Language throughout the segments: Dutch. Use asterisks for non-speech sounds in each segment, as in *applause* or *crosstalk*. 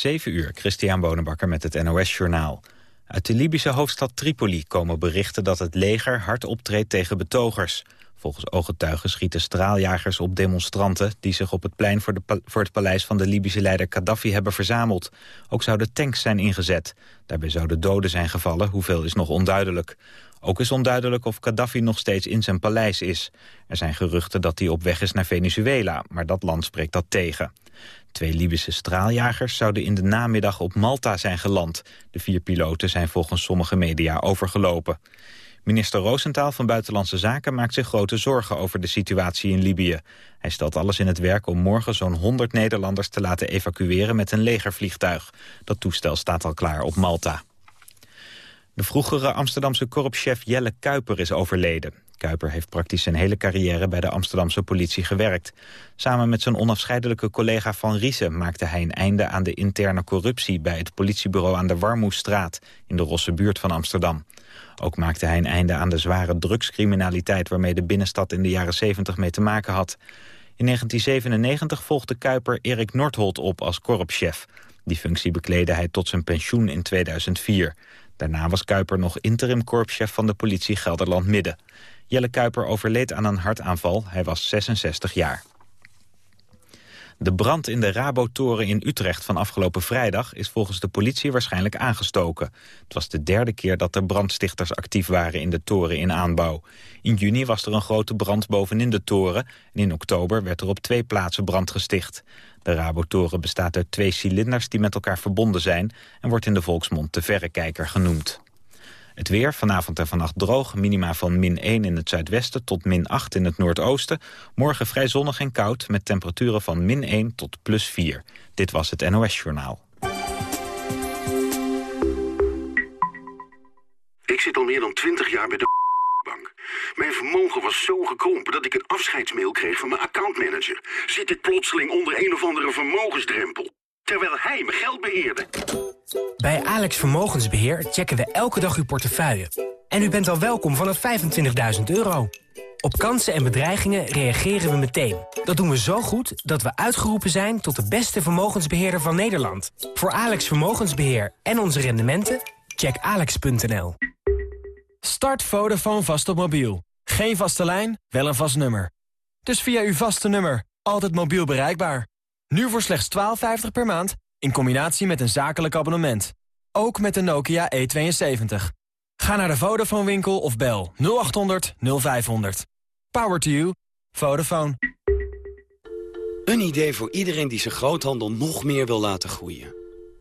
7 uur, Christian Bonenbakker met het NOS Journaal. Uit de Libische hoofdstad Tripoli komen berichten dat het leger hard optreedt tegen betogers. Volgens ooggetuigen schieten straaljagers op demonstranten... die zich op het plein voor, de, voor het paleis van de Libische leider Gaddafi hebben verzameld. Ook zouden tanks zijn ingezet. Daarbij zouden doden zijn gevallen, hoeveel is nog onduidelijk. Ook is onduidelijk of Gaddafi nog steeds in zijn paleis is. Er zijn geruchten dat hij op weg is naar Venezuela, maar dat land spreekt dat tegen. Twee Libische straaljagers zouden in de namiddag op Malta zijn geland. De vier piloten zijn volgens sommige media overgelopen. Minister Roosentaal van Buitenlandse Zaken maakt zich grote zorgen over de situatie in Libië. Hij stelt alles in het werk om morgen zo'n 100 Nederlanders te laten evacueren met een legervliegtuig. Dat toestel staat al klaar op Malta. De vroegere Amsterdamse korpschef Jelle Kuiper is overleden. Kuiper heeft praktisch zijn hele carrière bij de Amsterdamse politie gewerkt. Samen met zijn onafscheidelijke collega Van Riesen maakte hij een einde aan de interne corruptie bij het politiebureau aan de Warmoestraat in de Rosse buurt van Amsterdam. Ook maakte hij een einde aan de zware drugscriminaliteit waarmee de binnenstad in de jaren 70 mee te maken had. In 1997 volgde Kuiper Erik Nordholt op als korpschef. Die functie bekleedde hij tot zijn pensioen in 2004. Daarna was Kuiper nog interim korpschef van de politie Gelderland-Midden. Jelle Kuiper overleed aan een hartaanval. Hij was 66 jaar. De brand in de Rabotoren in Utrecht van afgelopen vrijdag... is volgens de politie waarschijnlijk aangestoken. Het was de derde keer dat er brandstichters actief waren in de toren in aanbouw. In juni was er een grote brand bovenin de toren... en in oktober werd er op twee plaatsen brand gesticht. De Rabotoren bestaat uit twee cilinders die met elkaar verbonden zijn... en wordt in de volksmond de verrekijker genoemd. Het weer, vanavond en vannacht droog, minima van min 1 in het zuidwesten tot min 8 in het noordoosten. Morgen vrij zonnig en koud met temperaturen van min 1 tot plus 4. Dit was het NOS Journaal. Ik zit al meer dan 20 jaar bij de bank. Mijn vermogen was zo gekrompen dat ik een afscheidsmail kreeg van mijn accountmanager. Zit ik plotseling onder een of andere vermogensdrempel terwijl hij mijn geld beheerde. Bij Alex Vermogensbeheer checken we elke dag uw portefeuille. En u bent al welkom vanaf 25.000 euro. Op kansen en bedreigingen reageren we meteen. Dat doen we zo goed dat we uitgeroepen zijn tot de beste vermogensbeheerder van Nederland. Voor Alex Vermogensbeheer en onze rendementen, check alex.nl. Start Vodafone vast op mobiel. Geen vaste lijn, wel een vast nummer. Dus via uw vaste nummer, altijd mobiel bereikbaar. Nu voor slechts 12,50 per maand, in combinatie met een zakelijk abonnement. Ook met de Nokia E72. Ga naar de Vodafone winkel of bel 0800 0500. Power to you. Vodafone. Een idee voor iedereen die zijn groothandel nog meer wil laten groeien.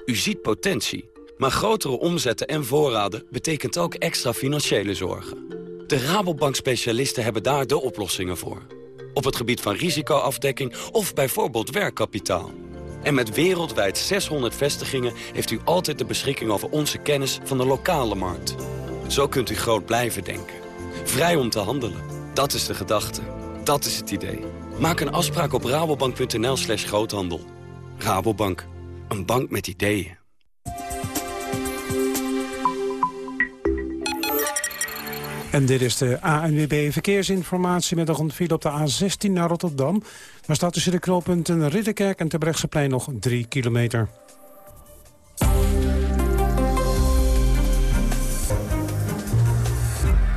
U ziet potentie, maar grotere omzetten en voorraden betekent ook extra financiële zorgen. De Rabobank specialisten hebben daar de oplossingen voor op het gebied van risicoafdekking of bijvoorbeeld werkkapitaal. En met wereldwijd 600 vestigingen heeft u altijd de beschikking over onze kennis van de lokale markt. Zo kunt u groot blijven denken. Vrij om te handelen. Dat is de gedachte. Dat is het idee. Maak een afspraak op rabobank.nl slash groothandel. Rabobank. Een bank met ideeën. En dit is de ANWB Verkeersinformatie met een file op de A16 naar Rotterdam. Daar staat tussen de knooppunten Ridderkerk en Terbrechtseplein nog 3 kilometer.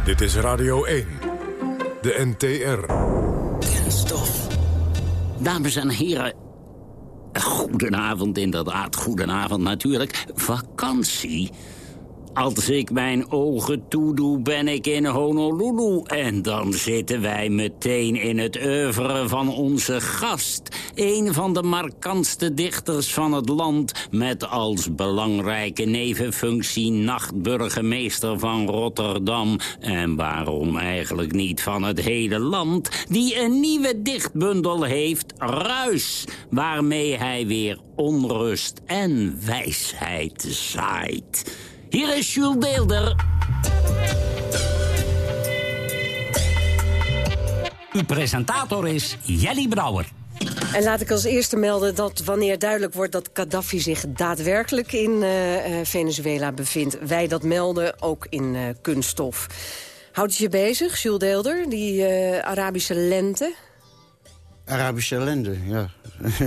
Dit is Radio 1, de NTR. Kenstof. Dames en heren, goedenavond inderdaad, goedenavond natuurlijk. Vakantie als ik mijn ogen toedoe, ben ik in Honolulu. En dan zitten wij meteen in het oeuvre van onze gast. Een van de markantste dichters van het land... met als belangrijke nevenfunctie nachtburgemeester van Rotterdam. En waarom eigenlijk niet van het hele land... die een nieuwe dichtbundel heeft, Ruis... waarmee hij weer onrust en wijsheid zaait... Hier is Jules Deelder. Uw presentator is Jelly Brouwer. En laat ik als eerste melden dat wanneer duidelijk wordt... dat Gaddafi zich daadwerkelijk in uh, Venezuela bevindt... wij dat melden, ook in uh, kunststof. Houdt het je bezig, Jules Deelder, die Arabische lente? Arabische lente, ja. *laughs*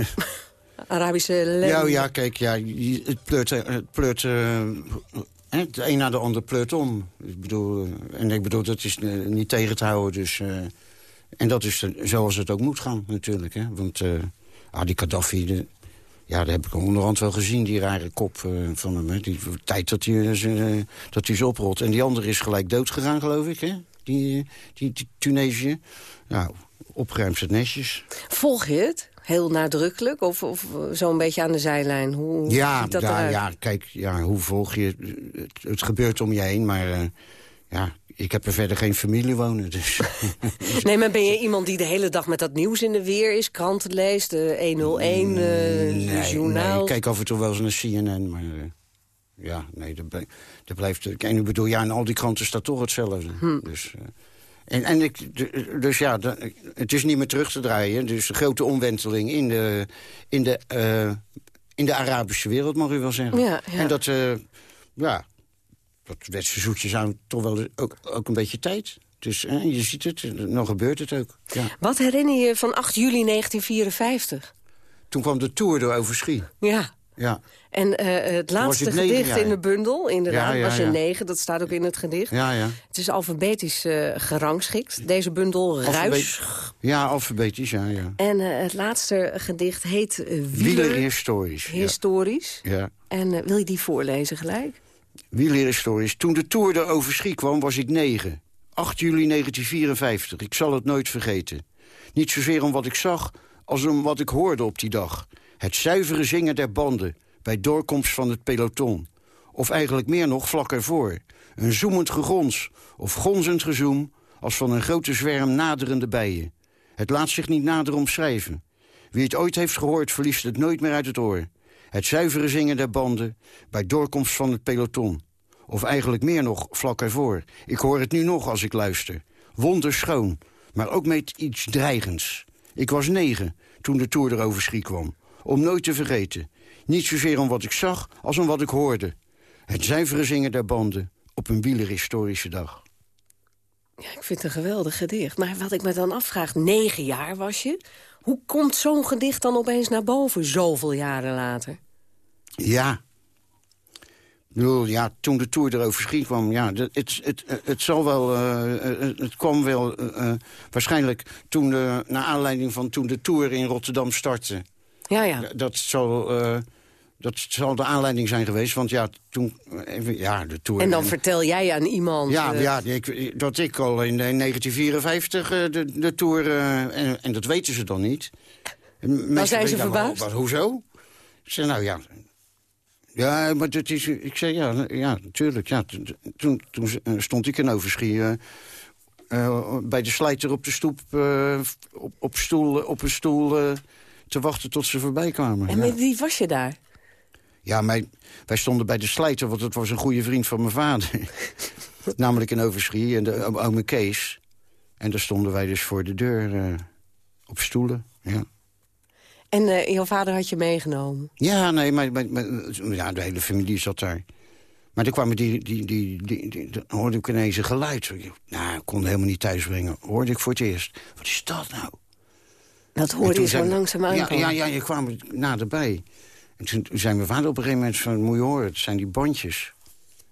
Arabische lente. Ja, ja, kijk, ja, het pleurt, eh, het pleurt eh, het een na de ander pleurt om. Ik bedoel, eh, en ik bedoel, dat is eh, niet tegen te houden. Dus, eh, en dat is zoals het ook moet gaan, natuurlijk. Hè? Want ah, die Gaddafi, de, ja, dat heb ik onderhand wel gezien, die rare kop van hem. Hè? Die tijd dat hij, ze- dat. En die andere is gelijk dood gegaan, geloof ik, hè? Die, die, die Tunesië. Nou, opgeruimd het netjes. Volg je het? Heel nadrukkelijk? Of, of zo'n beetje aan de zijlijn? Hoe, Ja, ziet dat eruit? ja, kijk, ja, hoe volg je het? Gebeurt om je heen, maar eh, ja, ik heb er verder geen familie wonen. Dus. *laughs* Nee, maar ben je iemand die de hele dag met dat nieuws in de weer is? Kranten leest, de 101, eh nee, journaal? nee, ik kijk af en toe wel eens naar CNN, maar eh, ja, nee, dat, blij- dat blijft... En ik bedoel, ja, in al die kranten staat toch hetzelfde. Hm. Dus, eh, en, en ik, dus ja, het is niet meer terug te draaien. Dus de grote omwenteling in de, in de, eh, in de Arabische wereld, mag u wel zeggen. Ja, ja. En dat, eh, ja, dat werd ze zoetjes aan toch wel ook, ook een beetje tijd. Dus eh, je ziet het, dan gebeurt het ook. Ja. Wat herinner je van 8 juli 1954? Toen kwam de Tour door Overschie. Ja. Ja. En eh, het was laatste negen gedicht in de bundel, inderdaad, Ja, was je negen. Dat staat ook in het gedicht. Ja, ja. Het is alfabetisch eh, gerangschikt. Deze bundel Ruis. Ja, alfabetisch, ja, ja. En eh, het laatste gedicht heet eh, Wieler, Wielerhistorisch. Ja. Historisch. ja. En eh, wil je die voorlezen gelijk? Wielerhistorisch. Toen de Tour door Overschie kwam, was ik negen. 8 juli 1954. Ik zal het nooit vergeten. Niet zozeer om wat ik zag, als om wat ik hoorde op die dag. Het zuivere zingen der banden, bij doorkomst van het peloton. Of eigenlijk meer nog vlak ervoor. Een zoemend gegons, of gonzend gezoem... als van een grote zwerm naderende bijen. Het laat zich niet nader omschrijven. Wie het ooit heeft gehoord, verliest het nooit meer uit het oor. Het zuivere zingen der banden, bij doorkomst van het peloton. Of eigenlijk meer nog, vlak ervoor. Ik hoor het nu nog als ik luister. Wonderschoon, maar ook met iets dreigends. Ik was negen toen de Tour erover schie kwam. Om nooit te vergeten. Niet zozeer om wat ik zag, als om wat ik hoorde. Het zuivere zingen der banden op een wielerhistorische dag. Ja, ik vind het een geweldig gedicht. Maar wat ik me dan afvraag, negen jaar was je. Hoe komt zo'n gedicht dan opeens naar boven, zoveel jaren later? Ja. Ik bedoel, ja, toen de Tour erover schiet kwam, ja, het, het, het zal wel, eh, eh, het kwam wel eh, waarschijnlijk toen, de, naar aanleiding van toen de Tour in Rotterdam startte. Ja, ja. Dat zal, eh, dat zal de aanleiding zijn geweest, want ja, toen, even, ja, de Tour... En dan vertel jij aan iemand... ja, eh, ja ik, dat ik al in, eh, 1954 eh, de, de Tour... en, en dat weten ze dan niet. En mensen zijn ze maar verbaasd? wat, hoezo? Ik zei, nou ja... Ja, maar dat is... Ik zei, ja, ja natuurlijk. Ja, toen, toen, stond ik in Overschie... eh, bij de slijter op de stoep... op, op, stoel, op een stoel eh, te wachten tot ze voorbij kwamen. En ja. wie was je daar? Ja, mijn, wij stonden bij de slijter, want het was een goede vriend van mijn vader. *laughs* Namelijk in Overschie, en de ome Kees. En daar stonden wij dus voor de deur eh, op stoelen, ja. En eh, jouw vader had je meegenomen. Ja, nee, maar, maar- maar- ja, de hele familie zat daar. Maar toen kwamen die, die, die, die, die- dan hoorde ik ineens een geluid. Nou, ik kon het helemaal niet thuisbrengen. Hoorde ik voor het eerst. Wat is dat nou? Dat hoorde je zo zijn- langzaam ja, aankomen. ja, ja, je kwam naderbij. En toen zei mijn vader op een gegeven moment van... moet je horen, het zijn die bandjes.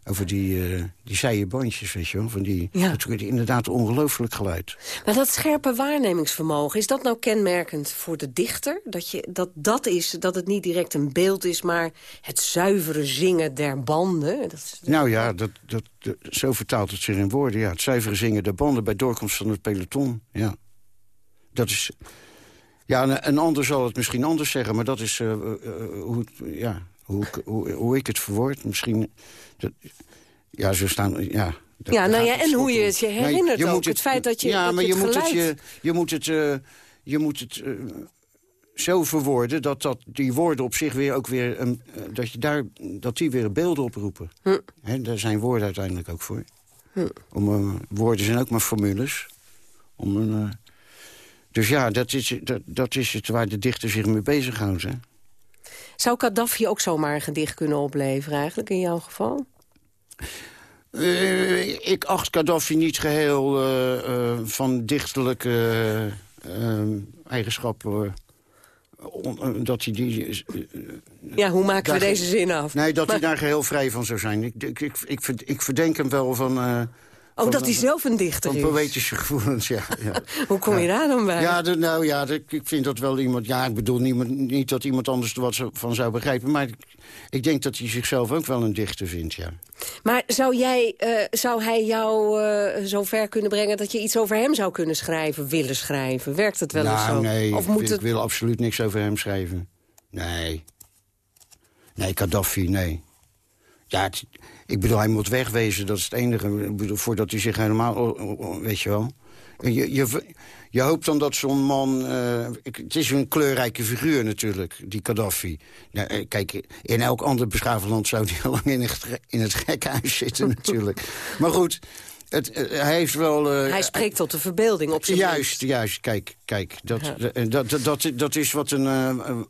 Over die, eh die zijen bandjes, weet je wel. Van die, Ja. Dat werd inderdaad ongelooflijk geluid. Maar dat scherpe waarnemingsvermogen, is dat nou kenmerkend voor de dichter? Dat, je, dat dat is, dat het niet direct een beeld is, maar het zuivere zingen der banden? Dat is, Nou ja, dat, dat, dat- zo vertaalt het zich in woorden. Ja, het zuivere zingen der banden bij doorkomst van het peloton. Ja, dat is... Ja, een, ander zal het misschien anders zeggen, maar dat is eh, eh, eh, hoe, ja, hoe, ik, hoe, hoe ik het verwoord. Misschien... Dat, ja, zo staan... Ja, Ja, nou ja, en hoe je om. het je herinnert ook. Het feit dat je- Ja, dat maar je het moet het je, je moet het... je moet het zo verwoorden dat, dat die woorden op zich weer ook weer... een dat, je daar, dat die weer beelden oproepen. Hm. Daar zijn woorden uiteindelijk ook voor. Om, eh, woorden zijn ook maar formules. Om een, dus ja, dat is, dat, dat is het waar de dichter zich mee bezighoudt. Hè? Zou Gaddafi ook zomaar een gedicht kunnen opleveren eigenlijk, in jouw geval? Eh, ik acht Gaddafi niet geheel eh, eh, van dichterlijke eigenschappen on- dat hij die... Ja, hoe maken we deze zin af? Nee, dat hij daar geheel vrij van zou zijn. Ik, ik, ik, ik verdenk hem wel van... Oh, van- dat hij zelf een dichter Van is. poëtische gevoelens, ja. ja. *laughs* Hoe kom je daar dan bij? Ja, de- nou ja, de- ik vind dat wel iemand... Ja, ik bedoel niemand, niet dat iemand anders er wat van zou begrijpen... maar ik, ik denk dat hij zichzelf ook wel een dichter vindt, ja. Maar zou, jij, eh, zou hij jou eh zo ver kunnen brengen... dat je iets over hem zou kunnen schrijven, willen schrijven? Werkt het wel eens nou, zo? nee, of ik, moet ik het... wil absoluut niks over hem schrijven. Nee. Nee, Gaddafi, nee. Ja, het- ik bedoel, hij moet wegwezen, dat is het enige. Ik bedoel, voordat hij zich helemaal... Weet je wel? Je, je, je hoopt dan dat zo'n man... eh, het is een kleurrijke figuur natuurlijk, die Gaddafi. Nou, eh, kijk, in elk ander beschaafd land zou hij *laughs* al lang in het, in het gekhuis zitten natuurlijk. *laughs* maar goed, het, eh, hij heeft wel... Hij spreekt tot de verbeelding op zijn Juist, juist. Kijk, kijk dat, dat, dat, dat, dat is wat een...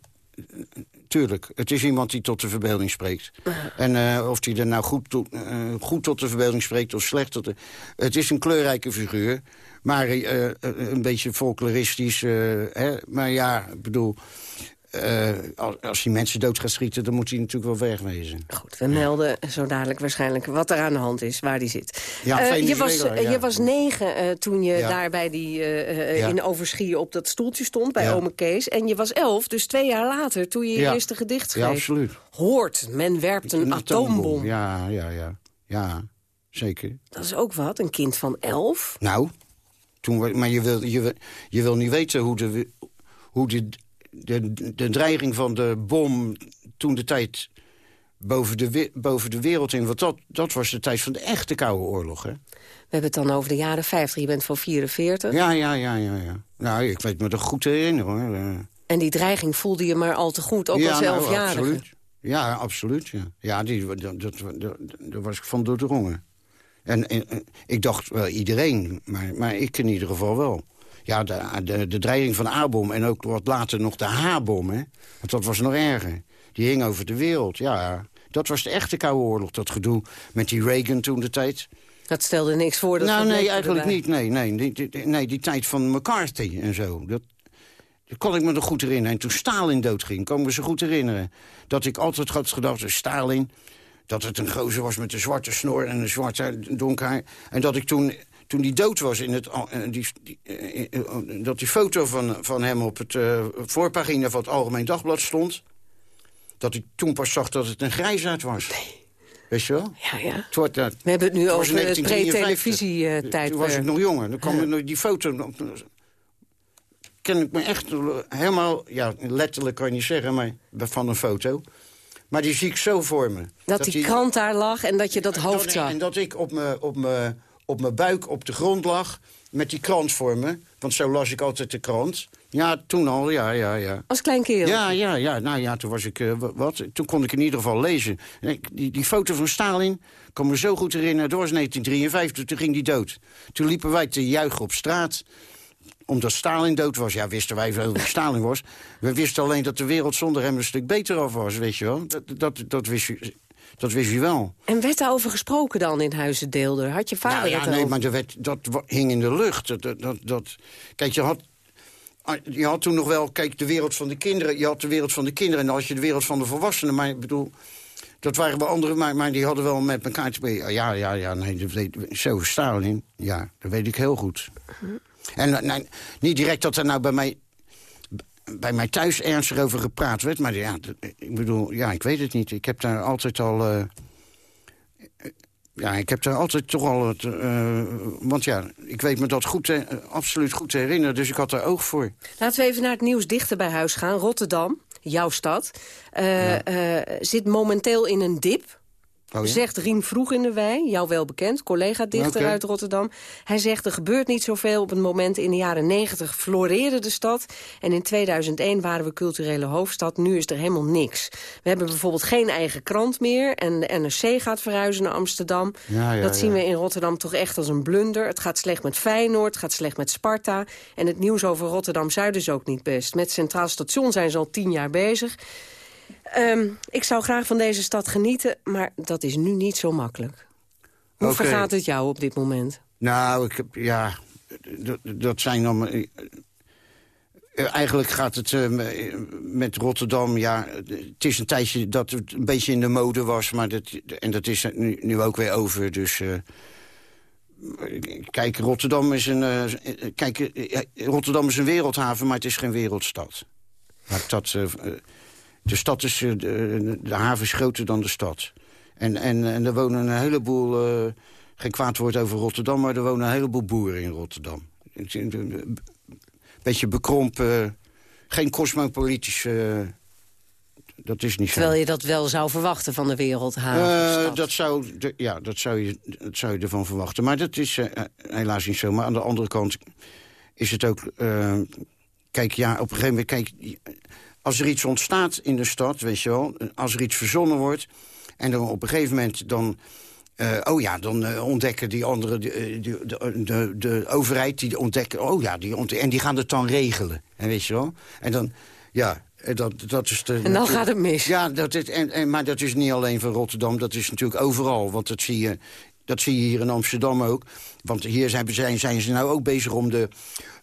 tuurlijk, het is iemand die tot de verbeelding spreekt. En eh, of hij er nou goed, tot- eh, goed tot de verbeelding spreekt of slecht tot de... Het is een kleurrijke figuur, maar eh, een beetje folkloristisch. hè? Maar ja, ik bedoel... eh, als, als hij mensen dood gaat schieten, dan moet hij natuurlijk wel wegwezen. Goed, we melden zo dadelijk waarschijnlijk wat er aan de hand is, waar die zit. Ja, Eh, je, was, eh, ja. je was negen toen je daar bij die, in Overschie op dat stoeltje stond, bij ome Kees. En je was elf, dus twee jaar later, toen je je eerste gedicht schreef. Ja, absoluut. Hoort, men werpt een, atoombom. Ja, ja, ja. Ja, zeker. Dat is ook wat, een kind van elf. Nou, toen, maar je wil, je, wil- je wil niet weten hoe, de, hoe de, de, de dreiging van de bom toen de tijd boven de, boven de wereld in... want dat, dat was de tijd van de echte Koude Oorlog, hè? We hebben het dan over de jaren 50, je bent van 44. Ja, ja, ja, ja, ja. Nou, ik weet me dat goed te herinneren, hoor. En die dreiging voelde je maar al te goed, ook ja, als nou, elfjarige. absoluut. Ja, absoluut, ja. Ja, die, dat, dat, dat- daar was ik van doordrongen. En, en, en ik dacht wel iedereen, maar, maar ik in ieder geval wel. Ja, de, de, de dreiging van de A-bom en ook wat later nog de H-bom, hè. Want dat was nog erger. Die hing over de wereld, ja. Dat was de echte Koude Oorlog, dat gedoe met die Reagan toen de tijd. Dat stelde niks voor. Dat nou, nee, eigenlijk erbij. niet. Nee, nee, die, die- nee, die tijd van McCarthy en zo. Dat, dat kon ik me nog goed herinneren. En toen Stalin doodging, kan ik me zo goed herinneren. Dat ik altijd had gedacht, eh, Stalin... dat het een gozer was met een zwarte snor en een zwart haar, donker. En dat ik toen, toen die dood was, in het, eh, die, die, eh, eh, dat die foto van, van hem op het voorpagina van het Algemeen Dagblad stond... dat ik toen pas zag dat het een grijsaard was. Weet je wel? Ja, ja. Wordt, We hebben het nu over het 1953. pre-televisietijdperk. Toen was ik nog jonger. Dan kwam die foto... Ken ik me echt helemaal... Ja, letterlijk kan je niet zeggen, maar van een foto. Maar die zie ik zo voor me. Dat, die krant daar lag en dat je dat hoofd zag. En dat ik op mijn op mijn- op mijn buik op de grond lag met die krant voor me. Want zo las ik altijd de krant. Ja, toen al, ja, ja, ja. Als klein kerel. Ja, ja, ja. Nou ja, toen was ik... eh, wa- wat? Toen kon ik in ieder geval lezen. Die, die foto van Stalin kan me zo goed herinneren. Dat was 1953, toen ging die dood. Toen liepen wij te juichen op straat omdat Stalin dood was. Ja, wisten wij veel wie Stalin was. We wisten alleen dat de wereld zonder hem een stuk beter af was, weet je wel. Dat, dat, dat, wist, je, dat wist je wel. En werd daarover gesproken dan in Huizen Deelder? Had je vader Nou ja, nee, over? maar er werd, dat hing in de lucht. Dat, dat, dat, dat- kijk, je had, ah, je had toen nog wel, kijk, de wereld van de kinderen. Je had de wereld van de kinderen en had je de wereld van de volwassenen. Maar ik bedoel, dat waren wel andere, maar, maar die hadden wel met elkaar te be- Ja, ja, ja, nee, dat weet, zo Stalin. Ja, dat weet ik heel goed. En eh, nee, niet direct dat er nou bij mij, bij mij thuis ernstig over gepraat werd. Maar ja, ik bedoel, ja, ik weet het niet. Ik heb daar altijd al... eh, ja, ik heb daar altijd toch al het... eh, want ja, ik weet me dat goed, te- absoluut goed te herinneren. Dus ik had daar oog voor. Laten we even naar het nieuws dichter bij huis gaan. Rotterdam, jouw stad, eh, eh, zit momenteel in een dip. Oh ja? Zegt Rien Vroeg in de Wei, jou wel bekend, collega-dichter uit Rotterdam. Hij zegt, er gebeurt niet zoveel. Op het moment in de jaren 90 floreerde de stad. En in 2001 waren we culturele hoofdstad. Nu is er helemaal niks. We hebben bijvoorbeeld geen eigen krant meer. En de NRC gaat verhuizen naar Amsterdam. Ja, ja, dat zien we in Rotterdam toch echt als een blunder. Het gaat slecht met Feyenoord, het gaat slecht met Sparta. En het nieuws over Rotterdam-Zuid is ook niet best. Met Centraal Station zijn ze al tien jaar bezig. Ehm, ik zou graag van deze stad genieten, maar dat is nu niet zo makkelijk. Hoe Oké. vergaat het jou op dit moment? Nou, ik heb, ja, dat, zijn dan... eh, Eh, eigenlijk gaat het uh, met Rotterdam, ja, het is een tijdje dat het een beetje in de mode was, maar dat, en dat is nu, nu ook weer over. Dus uh, kijk, Rotterdam is een, kijk, Rotterdam is een wereldhaven, maar het is geen wereldstad. dat, de stad is, de, de, haven is groter dan de stad. En, en, en er wonen een heleboel, geen kwaad woord over Rotterdam, maar er wonen een heleboel boeren in Rotterdam beetje bekrompen. Geen cosmopolitische... dat is niet zo. Terwijl je dat wel zou verwachten van de wereldhaven. Uh, dat, zou, ja, dat zou, je, dat zou je ervan verwachten. Maar dat is uh, helaas niet zo. Maar aan de andere kant is het ook... Uh, kijk, ja, op een gegeven moment... Kijk, als er iets ontstaat in de stad, weet je wel... als er iets verzonnen wordt... en dan op een gegeven moment dan uh, oh ja, dan uh, ontdekken die andere, de, de, de, de, overheid, die ontdekken, oh ja, die ontdekken, en die gaan het dan regelen. En weet je wel? En dan, ja, dat, dat is de... En dan gaat het mis. Ja, dat is, en, en, maar dat is niet alleen van Rotterdam, dat is natuurlijk overal. Want dat zie je dat zie je hier in Amsterdam ook. Want hier zijn, zijn ze nou ook bezig om de,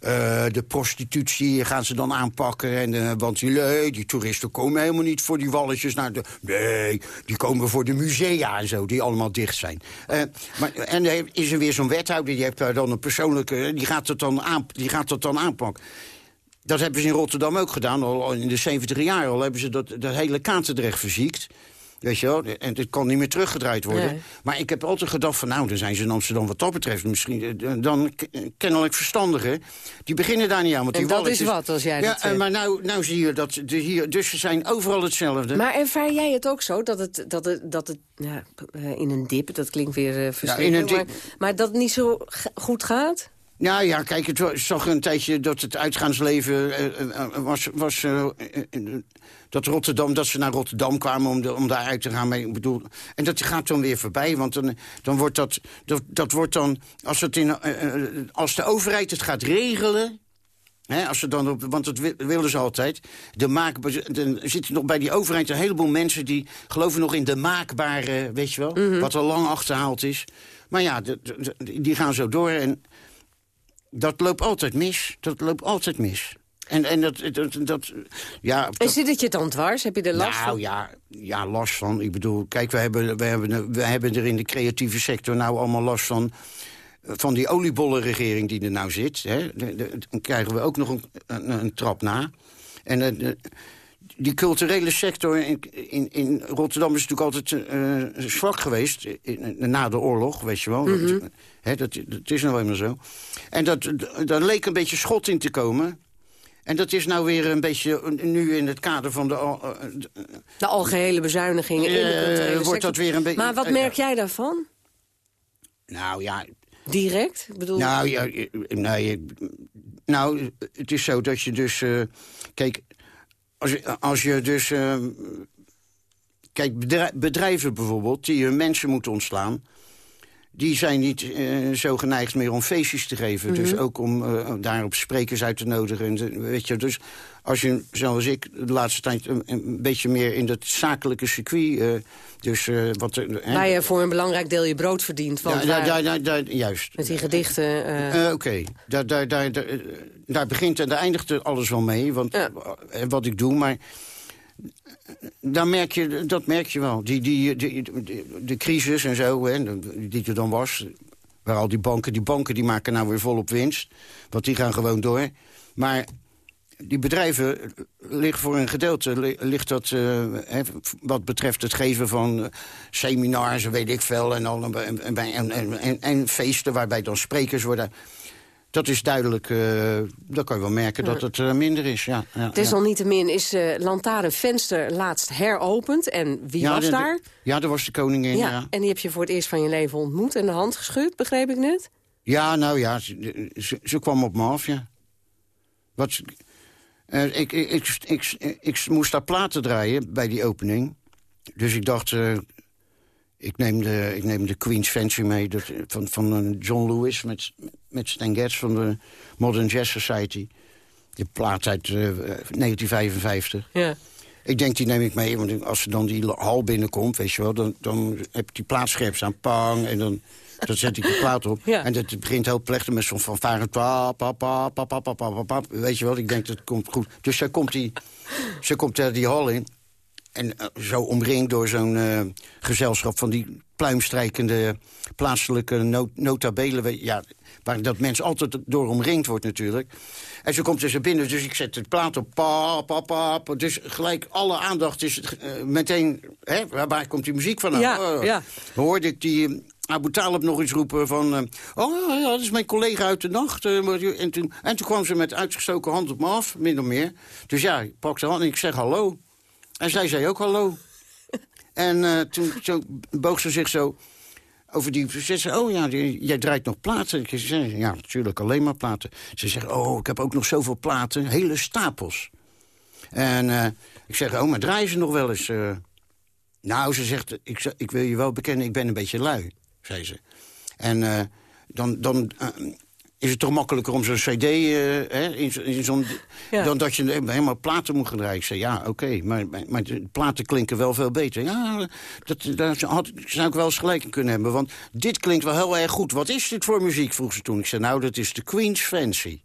uh, de prostitutie gaan ze dan aanpakken. En, uh, want die, nee, die toeristen komen helemaal niet voor die walletjes naar de... Nee, die komen voor de musea en zo, die allemaal dicht zijn. Uh, maar, en is er weer zo'n wethouder, die daar dan een persoonlijke... Die gaat het dan, aan, die gaat het dan aanpakken. Dat hebben ze in Rotterdam ook gedaan, al in de 70 jaar al hebben ze dat, dat hele Katendrecht verziekt. Weet je wel? En het kon niet meer teruggedraaid worden. Maar ik heb altijd gedacht van, nou, dan zijn ze in Amsterdam wat dat betreft... misschien eh, dan kennelijk verstandigen. Die beginnen daar niet aan. Want en die dat is wat, als jij ja, dat Maar nou, nou zie je dat de hier... Dus ze zijn overal hetzelfde. Maar ervaar jij het ook zo, dat het, dat het, dat het ja, in een dip... dat klinkt weer uh, verschrikkelijk, ja, maar, maar dat het niet zo goed gaat? Nou ja, kijk, het was toch een tijdje dat het uitgaansleven uh, was... was dat Rotterdam, dat ze naar Rotterdam kwamen om, de, om daar uit te gaan. Maar ik bedoel, en dat gaat dan weer voorbij, want dan, dan wordt dat, dat, dat wordt dan, als, het in, als de overheid het gaat regelen, als ze dan op, want dat wilden ze altijd. De maak, er zitten nog bij die overheid een heleboel mensen... die geloven nog in de maakbare, weet je wel... Mhm. wat al lang achterhaald is. Maar ja, die gaan zo door en dat loopt altijd mis. Dat loopt altijd mis. En, en dat, dat, dat ja... En zit het je dan dwars? Heb je er last nou, van? Ja, ja, last van. Ik bedoel, kijk, we hebben, we, hebben, we hebben er in de creatieve sector nou allemaal last van van die oliebollenregering die er nou zit, hè, dan krijgen we ook nog een, een, een trap na. En uh, die culturele sector in, in, in, Rotterdam is natuurlijk altijd uh, zwak geweest. In, na de oorlog, weet je wel. Mhm. dat, dat, is nou eenmaal zo. En dat, daar leek een beetje schot in te komen. En dat is nou weer een beetje nu in het kader van de... Uh, de algehele bezuinigingen in de culturele wordt dat weer een beetje... Maar wat merk jij daarvan? Nou ja... Direct? Bedoel... Nou, ja, nee, nou, het is zo dat je dus... kijk, als je, als je dus... Uh, kijk, bedrijven bijvoorbeeld, die hun mensen moeten ontslaan... die zijn niet uh, zo geneigd meer om feestjes te geven. Dus mhm. ook om uh, daarop sprekers uit te nodigen. En, weet je, dus als je, zoals ik, de laatste tijd een, een beetje meer in dat zakelijke circuit... dus, wat, Waar je voor een belangrijk deel je brood verdient. Want ja, daar, daar, daar, juist. Met die gedichten. Oké, daar, daar, daar, daar begint en daar eindigt alles wel mee. Want ja. Wat ik doe, maar daar merk je, dat merk je wel. Die, die, die, de crisis en zo, hè, die er dan was... waar al die banken, die banken die maken nou weer volop winst. Want die gaan gewoon door. Maar die bedrijven liggen voor een gedeelte... ligt dat uh, wat betreft het geven van uh, seminars, weet ik veel... En, al, en, en, en, en, feesten waarbij dan sprekers worden dat is duidelijk, uh, dan kan je wel merken dat het minder is. Ja, ja, Desalniettemin is uh, Lantaren Venster laatst heropend. En wie was daar? Ja, daar was de koningin. Ja, ja, En die heb je voor het eerst van je leven ontmoet en de hand geschud, begreep ik net? Ja, nou ja, ze, ze, ze kwam op me af, ja. Wat, ik, ik, ik, ik, ik, moest daar platen draaien bij die opening. Dus ik dacht, ik neem de, ik neem de Queen's Fancy mee dat, van, van eh, John Lewis met, met Stan Getz van de Modern Jazz Society. Die plaat uit uh, eh, 1955. Ja. Ik denk, die neem ik mee, want als ze dan die hal binnenkomt, weet je wel... dan, dan heb je die plaatscherps aan pang en dan dan zet ik de plaat op. En dat begint heel plechtig met zo'n fanfare. Pa, pa, pa, pa, pa, Weet je wel, ik denk dat komt goed. Dus zij komt die, ze komt uh, die hal in. En eh, zo omringd door zo'n eh, gezelschap van die pluimstrijkende plaatselijke not notabelen. Ja, waar dat mens altijd door omringd wordt natuurlijk. En ze komt dus er binnen, dus ik zet het plaat op. Pa, pa, pa, pa. Dus gelijk alle aandacht is meteen... Hè, waar, komt die muziek vandaan? Ja, oh. ja. Hoorde ik die Abu Talib nog iets roepen van... eh, oh, ja, dat is mijn collega uit de nacht. eh, en, toen, en toen kwam ze met uitgestoken hand op me af, min of meer. Dus ja, ik pak de hand en ik zeg hallo. En zij zei ook hallo. *laughs* en eh, toen zo boog ze zich zo over die... Ze zei, oh ja, die- jij draait nog platen. Ik zei, ja, natuurlijk, alleen maar platen. Ze zegt, oh, ik heb ook nog zoveel platen. Hele stapels. En ik zeg, oh, maar draaien ze nog wel eens... Nou, ze zegt, ik, ik wil je wel bekennen, ik ben een beetje lui, zei ze. En eh, dan, dan eh, is het toch makkelijker om zo'n cd eh, hè, in, in zo'n... Ja. dan dat je helemaal platen moet gaan draaien. Ik zei, ja, oké, maar, maar, maar de platen klinken wel veel beter. Ja, dat, daar had, zou ik wel eens gelijk in kunnen hebben. Want dit klinkt wel heel erg goed. Wat is dit voor muziek, vroeg ze toen. Ik zei, nou, dat is de Queen's Fancy.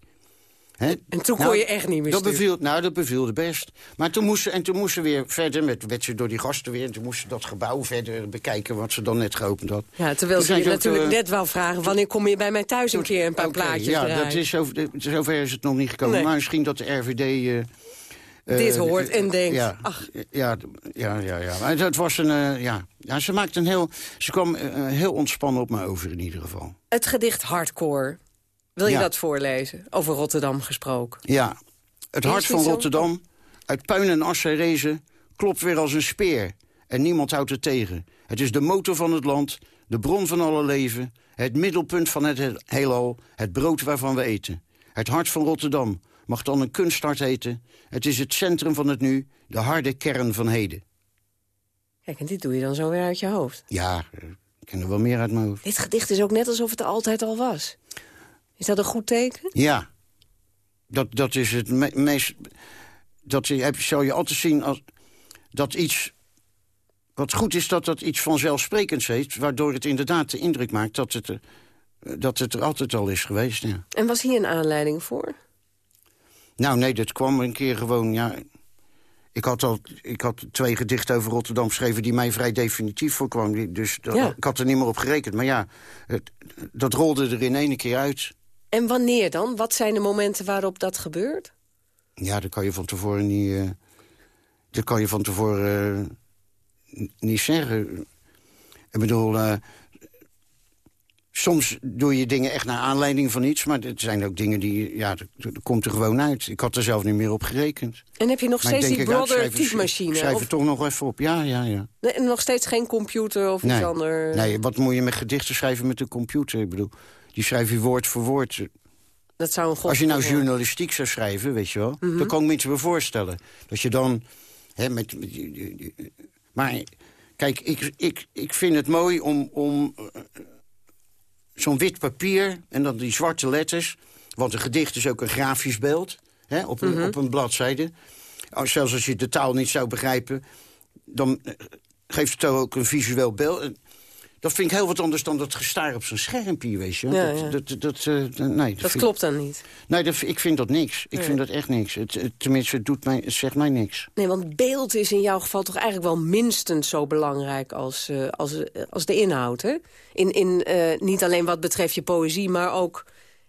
En toen Nou, kon je echt niet meer dat beviel, Nou, dat beviel de best. Maar toen moest ze, en toen moest ze weer verder, met, werd ze door die gasten weer... en toen moest ze dat gebouw verder bekijken, wat ze dan net geopend had. Ja, terwijl ze je ook, natuurlijk eh, net wou vragen... wanneer kom je bij mij thuis een keer een paar plaatjes Ja, draaien? dat is zo, zover is het nog niet gekomen. Nee. Maar misschien dat de RVD... eh, eh, Dit hoort en denkt, Ja, ach. ja, ja, ja, ja. Maar het was een... ja. ja, ze maakte een heel... Ze kwam heel ontspannen op me over in ieder geval. Het gedicht Hardcore. Wil je Ja. dat voorlezen? Over Rotterdam gesproken. Ja, het hart van zo? Rotterdam, uit puin en as rezen, klopt weer als een speer. En niemand houdt het tegen. Het is de motor van het land, de bron van alle leven... het middelpunt van het he- heelal, het brood waarvan we eten. Het hart van Rotterdam mag dan een kunsthart heten. Het is het centrum van het nu, de harde kern van heden. Kijk, en dit doe je dan zo weer uit je hoofd. Ja, eh, ik ken er wel meer uit mijn hoofd. Dit gedicht is ook net alsof het er altijd al was. Is dat een goed teken? Ja, dat, dat is het me- meest... Dat je- heb, zou je altijd zien als dat iets... Wat goed is dat dat iets vanzelfsprekends heeft... waardoor het inderdaad de indruk maakt dat het er, dat het er altijd al is geweest. Ja. En was hier een aanleiding voor? Nou nee, dat kwam een keer gewoon... Ja, ik, had al, ik had twee gedichten over Rotterdam geschreven... die mij vrij definitief voorkwamen. Dus dat- Ja. ik had er niet meer op gerekend. Maar ja, het, dat rolde er in één keer uit. En wanneer dan? Wat zijn de momenten waarop dat gebeurt? Ja, dat kan je van tevoren niet... eh, dat kan je van tevoren eh, niet zeggen. Ik bedoel, eh, soms doe je dingen echt naar aanleiding van iets... maar het zijn ook dingen die, ja, dat, dat komt er gewoon uit. Ik had er zelf niet meer op gerekend. En heb je nog Maar steeds die ik Brother uitschrijven, typemachine? Ik schrijf Of het toch nog even op, ja, ja, ja. Nee, en nog steeds geen computer of Nee, iets anders? nee, wat moet je met gedichten schrijven met de computer? Ik bedoel, die schrijf je woord voor woord. Dat zou een Als je nou journalistiek zou schrijven, weet je wel... Mhm. dan kan ik me iets voorstellen. Dat je dan... Hè, met, met maar kijk, ik, ik, ik vind het mooi om... om eh, zo'n wit papier en dan die zwarte letters... want een gedicht is ook een grafisch beeld hè, op, een, Mhm. op een bladzijde. Als- Zelfs als je de taal niet zou begrijpen... dan eh, geeft het ook een visueel beeld... Dat vind ik heel wat anders dan dat gestaar op zo'n schermpje, weet je. Ja, dat, ja. Dat, dat, eh, nee, Dat klopt dan niet. Nee, dat, ik vind dat niks. Ik vind dat echt niks. Het, het- tenminste, het, doet mij, het zegt mij niks. Nee, want beeld is in jouw geval toch eigenlijk wel minstens zo belangrijk als, eh, als, eh, als de inhoud. Hè? In, in, niet alleen wat betreft je poëzie, maar ook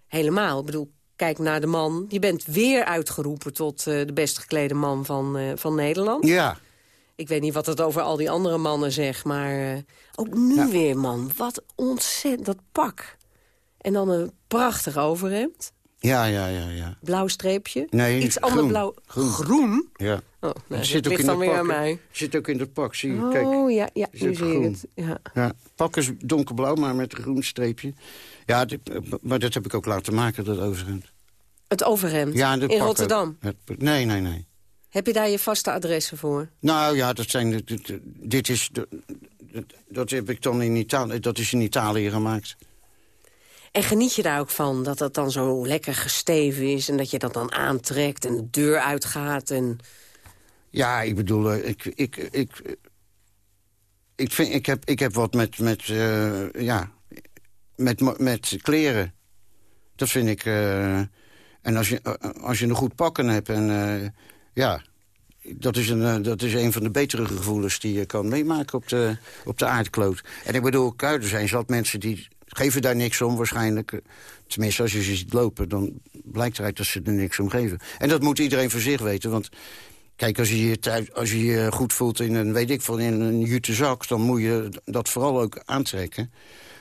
helemaal. Ik bedoel, kijk naar de man. Je bent weer uitgeroepen tot de best geklede man van, van Nederland. Ja, Ik weet niet wat het over al die andere mannen zegt, maar eh, ook nu weer, man. Wat ontzettend, dat pak. En dan een prachtig overhemd. ja, ja, ja. ja. Blauw streepje. Nee, Iets ander groen. blauw. Groen. Groen? ja. Oh, nou, Het dat zit ook in dan weer pak. aan mij. zit ook in dat pak, zie je. Kijk, Oh, ja, ja nu zie ik het. Ja. ja. pak is donkerblauw, maar met een groen streepje. Ja, dit- eh, maar dat heb ik ook laten maken, dat overhemd. Het overhemd Ja, in. Rotterdam. Het- nee, nee, nee. Heb je daar je vaste adressen voor? Nou ja, dat zijn, dit is... dat, dat heb ik dan in Italië, dat is in Italië gemaakt. En geniet je daar ook van dat dat dan zo lekker gesteven is... en dat je dat dan aantrekt en de deur uitgaat? En... Ja, ik bedoel, eh, ik, ik, ik, ik, vind, ik, heb, ik heb wat met, met eh, ja... met, met kleren. Dat vind ik... eh, en als je, als je een goed pakken hebt en... ja, dat is, een, eh, dat is een van de betere gevoelens die je kan meemaken op de, op de aardkloot. En ik bedoel, er zijn zat mensen die geven daar niks om waarschijnlijk. Tenminste, als je ze ziet lopen, dan blijkt eruit dat ze er niks om geven. En dat moet iedereen voor zich weten, want... Kijk, als je je, thuis, als je je goed voelt in een, weet ik veel, in een jute zak... dan moet je dat vooral ook aantrekken.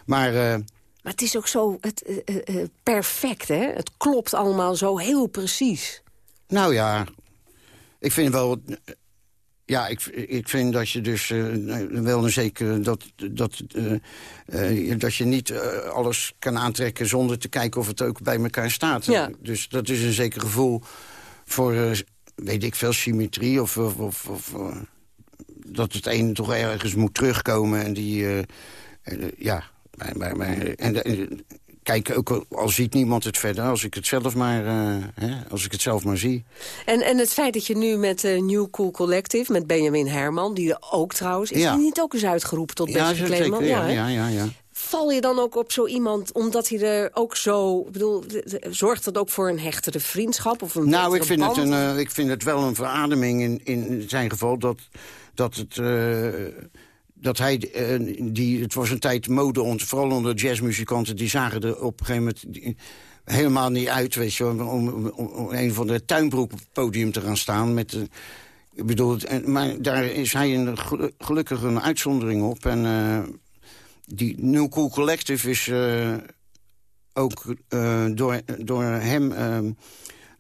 Maar... eh, Maar het is ook zo het, eh, perfect, hè? Het klopt allemaal zo heel precies. Nou ja, ik vind wel... Ja, ik, ik vind dat je dus eh, wel een zeker... Dat, dat, eh, eh, dat je niet alles kan aantrekken zonder te kijken of het ook bij elkaar staat. Ja. Dus dat is een zeker gevoel voor, weet ik veel, symmetrie. Of, of, of, of, dat het een toch ergens moet terugkomen. En die, ja... Maar, maar, maar, en, en, kijk, ook al- ziet niemand het verder, als ik het zelf maar, eh, hè, als ik het zelf maar zie. En, en het feit dat je nu met eh, New Cool Collective, met Benjamin Herman... die er ook trouwens, is Ja. die niet ook eens uitgeroepen tot beste ja, geklede man? zeker. Ja, ja, ja, ja. Val je dan ook op zo iemand, omdat hij er ook zo... Ik bedoel, zorgt dat ook voor een hechtere vriendschap? Of een Nou, ik vind, het een, eh, ik vind het wel een verademing in, in zijn geval dat, dat het... dat hij, eh, die, het was een tijd mode, ont- vooral onder jazzmuzikanten... die zagen er op een gegeven moment helemaal niet uit... Weet je, om, om, om, een van de tuinbroek podium te gaan staan. Met, ik bedoel, maar daar is hij een, gelu- gelukkig een uitzondering op. En eh, die New Cool Collective is eh, ook door, door hem...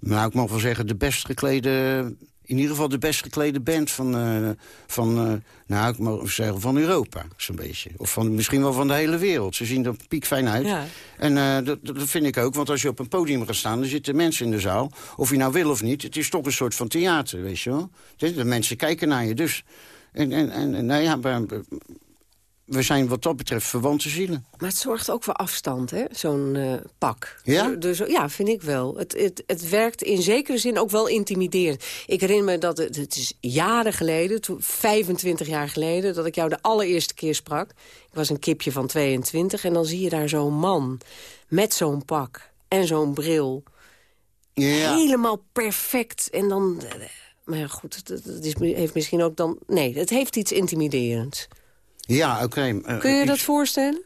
nou, ik mag wel zeggen, de best geklede... In ieder geval de best geklede band van, eh, van eh, nou, ik mag zeggen, van Europa, zo'n beetje. Of van, misschien wel van de hele wereld. Ze zien er piekfijn uit. Ja. En eh, dat, dat vind ik ook, want als je op een podium gaat staan... dan zitten mensen in de zaal, of je nou wil of niet. Het is toch een soort van theater, weet je wel. De, mensen kijken naar je, dus... En, en, en nou ja, we zijn wat dat betreft verwante zielen. Maar het zorgt ook voor afstand, hè? Zo'n eh, pak. Ja? Dus, ja, vind ik wel. Het, het, het werkt in zekere zin ook wel intimiderend. Ik herinner me dat het, het is jaren geleden, toen, 25 jaar geleden... dat ik jou de allereerste keer sprak. Ik was een kipje van 22 en dan zie je daar zo'n man... met zo'n pak en zo'n bril. Ja. Helemaal perfect. En dan... eh, Maar goed, het, het is, heeft misschien ook dan... Nee, het heeft iets intimiderends. Ja, oké. eh, Kun je iets- dat voorstellen?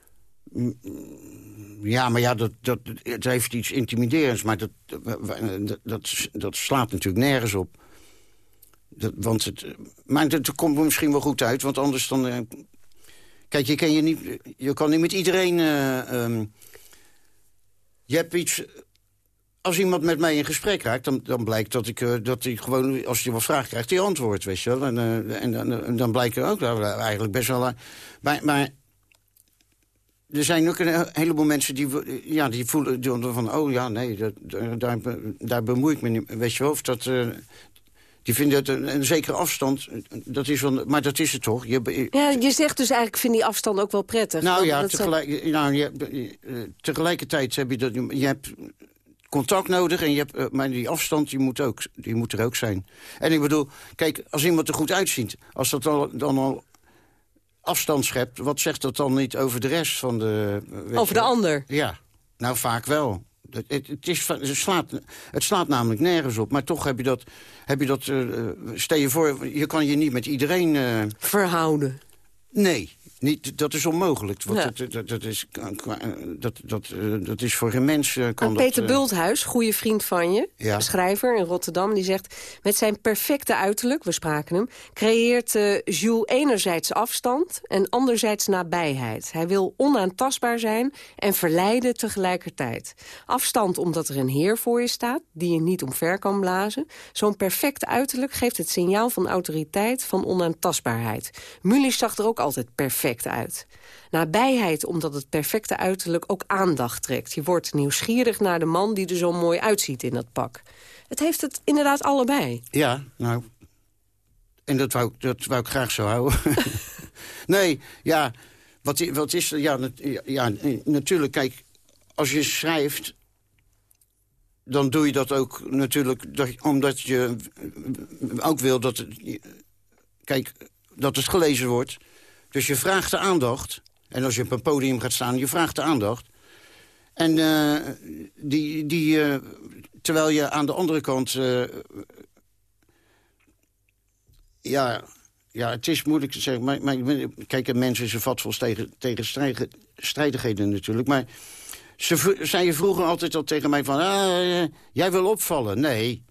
Ja, maar ja, dat, dat, het heeft iets intimiderends, maar dat, dat, dat, dat slaat natuurlijk nergens op. Dat, want het, maar dat, dat komt er misschien wel goed uit, want anders dan... eh, kijk, je, kan je, niet, je kan niet met iedereen... eh, ehm, je hebt iets... Als iemand met mij in gesprek raakt, dan, dan blijkt dat ik, eh, dat ik gewoon... als je wat vraagt, krijgt hij antwoord, weet je wel. En, eh, en, dan- en dan blijkt er ook nou, eigenlijk best wel... eh, maar, maar er zijn ook een heleboel mensen die, ja, die voelen die van... oh ja, nee, dat, daar, daar bemoei ik me niet Weet je wel, of dat... die vinden het een, een zekere afstand, dat is wel, maar dat is het toch? Je, Ja, je zegt dus eigenlijk, vind die afstand ook wel prettig. nou ja, dat tegelijk, nou, je, tegelijkertijd heb je dat... Je hebt contact nodig, en je hebt, eh, maar die afstand die moet, ook, die moet er ook zijn. En ik bedoel, kijk, als iemand er goed uitziet... als dat al, dan al afstand schept, wat zegt dat dan niet over de rest van de... eh, Over de ander. Ja, nou vaak wel. Het, het, het, is, het, slaat, het slaat namelijk nergens op. Maar toch heb je dat... Heb je dat eh, stel je voor, je kan je niet met iedereen... Verhouden. nee, niet, dat is onmogelijk. Want Ja. dat, dat, dat, is, dat, dat, eh, dat is voor geen mens... eh, kan dat, Peter eh, Bulthuis, goede vriend van je, Ja. schrijver in Rotterdam... die zegt, met zijn perfecte uiterlijk, we spraken hem... creëert eh, Jules enerzijds afstand en anderzijds nabijheid. Hij wil onaantastbaar zijn en verleiden tegelijkertijd. Afstand omdat er een heer voor je staat, die je niet omver kan blazen. Zo'n perfect uiterlijk geeft het signaal van autoriteit, van onaantastbaarheid. Mulisch zag er ook altijd perfect uit. Nabijheid omdat het perfecte uiterlijk ook aandacht trekt. Je wordt nieuwsgierig naar de man die er zo mooi uitziet in dat pak. Het heeft het inderdaad allebei. Ja, nou... En dat wou, ik- dat wou ik graag zo houden. *laughs* nee, ja, wat, wat is er? Ja, nat- ja, ja, natuurlijk, kijk, als je schrijft... dan doe je dat ook natuurlijk dat- omdat je ook wil dat het... Kijk, dat het gelezen wordt. Dus je vraagt de aandacht. En als je op een podium gaat staan, je vraagt de aandacht. En eh, die, die, eh, terwijl je aan de andere kant... eh, ja, ja, het is moeilijk te zeggen. Maar, maar kijk, een mens is een vat vol tegen, tegen strijdigheden natuurlijk. Maar ze zeiden vroeger altijd al tegen mij van... Ah, jij wil opvallen. Nee,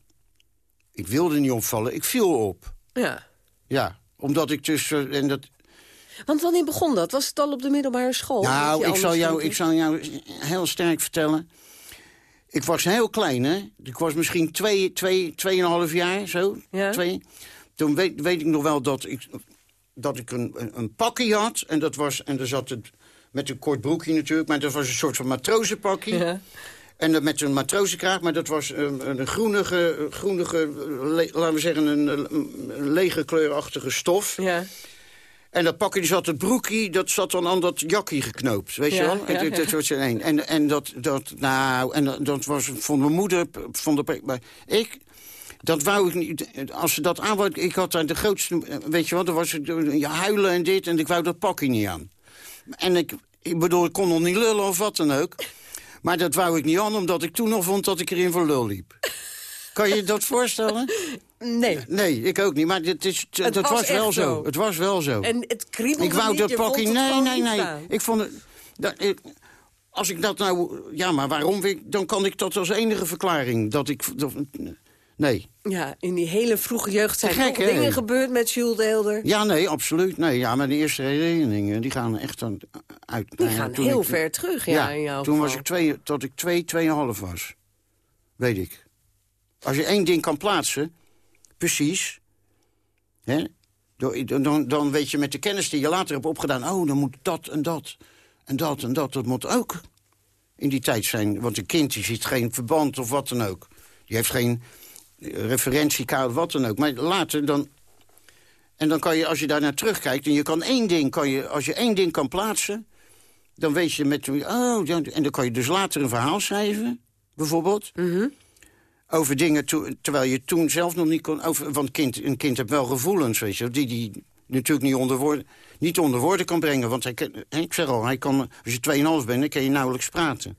ik wilde niet opvallen. Ik viel op. Ja. Ja, omdat ik dus... en dat, Want wanneer begon dat? Was het al op de middelbare school? nou, ik zal, jou, ik zal jou heel sterk vertellen. Ik was heel klein, hè. Ik was misschien twee, twee, tweeënhalf jaar, zo. Ja. Twee. Toen weet, weet ik nog wel dat ik, dat ik een, een, een pakje had. En dat was, en daar zat het met een kort broekje natuurlijk. Maar dat was een soort van matrozenpakje. Ja. En dat met een matrozenkraag, maar dat was een, een groenige, groenige le- laten we zeggen, een, een lege kleurachtige stof. Ja. En dat pakje die zat het broekje, dat zat dan aan dat jakkie geknoopt. Weet je wel? ja, dat- één. en, en dat, dat, nou, en dat, was van mijn moeder, van de, maar ik, dat wou ik niet, als ze dat aanwou, ik had daar de grootste, weet je wel, er was je huilen en dit, en ik wou dat pakje niet aan. En ik, ik bedoel, ik kon nog niet lullen of wat dan ook. Maar dat wou ik niet aan, omdat ik toen nog vond dat ik erin voor lul liep. Kan je je dat voorstellen? Nee. Nee, ik ook niet. Maar dit is, Het dat was was, wel zo. zo. Het was wel zo. En het kriebelde ik wou niet, dat pakje. Nee, nee, nee. staan. Ik vond het. Dat, ik- als ik dat nou. Ja, maar waarom? Dan kan ik dat als enige verklaring. Dat ik. dat- nee. Ja, in die hele vroege jeugd zijn gek, dingen gebeurd met Jules Deelder. Ja, nee, absoluut. Nee, ja, maar de eerste herinneringen die gaan echt aan, uit. Die nou gaan heel ik- ver terug, ja, in jouw toen was ik twee, tot ik twee, tweeënhalf was. Weet ik. Als je één ding kan plaatsen, precies... Hè, dan, dan, weet je met de kennis die je later hebt opgedaan... oh, dan moet dat en dat en dat en dat. Dat moet ook in die tijd zijn. Want een kind ziet geen verband of wat dan ook. Die heeft geen referentiekader, wat dan ook. Maar later dan... En dan kan je, als je daar naar terugkijkt... en je kan één ding, kan je, als je één ding kan plaatsen... dan weet je met... Oh, en dan kan je dus later een verhaal schrijven, bijvoorbeeld... over dingen terwijl je toen zelf nog niet kon... Over, want kind, een kind heeft wel gevoelens, weet je... die die natuurlijk niet onder woorden, niet onder woorden kan brengen. Want hij, ik zeg al, hij kan, als je 2,5 bent, dan kan je nauwelijks praten.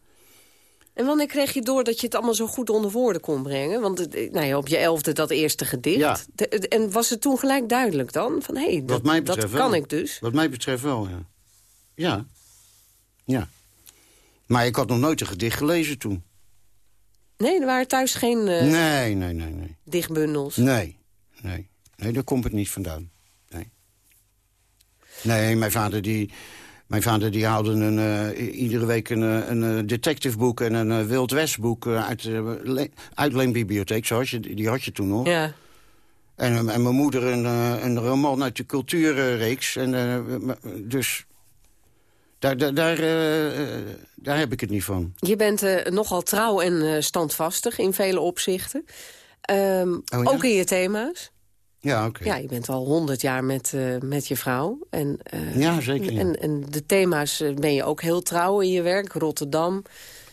En wanneer kreeg je door dat je het allemaal zo goed onder woorden kon brengen? Want het- nou ja, op je elfde dat eerste gedicht. Ja. De- en was het toen gelijk duidelijk dan? Van hé, hey, dat, mij dat kan wel. ik dus. Wat mij betreft wel, ja. Ja. Ja. Maar ik had nog nooit een gedicht gelezen toen. Nee, er waren thuis geen eh, Nee, nee, nee, nee. dichtbundels. Nee, nee. Nee, daar komt het niet vandaan. Nee. Nee, mijn vader die... Mijn vader die haalde een, eh, iedere week een, eh, een detectiveboek en een Wild Westboek eh, uit de le uitleenbibliotheek. Zoals je, die had je toen nog. Ja. En, en mijn moeder een, een roman uit de cultuurreeks. En, dus daar, daar, daar, eh, eh, daar heb ik het niet van. Je bent eh, nogal trouw en standvastig in vele opzichten. Ehm, Oh, ja? Ook in je thema's. Ja, oké. Ja, je bent al honderd jaar met, met je vrouw. En, Ja, zeker, ja. En, en de thema's ben je ook heel trouw in je werk. Rotterdam,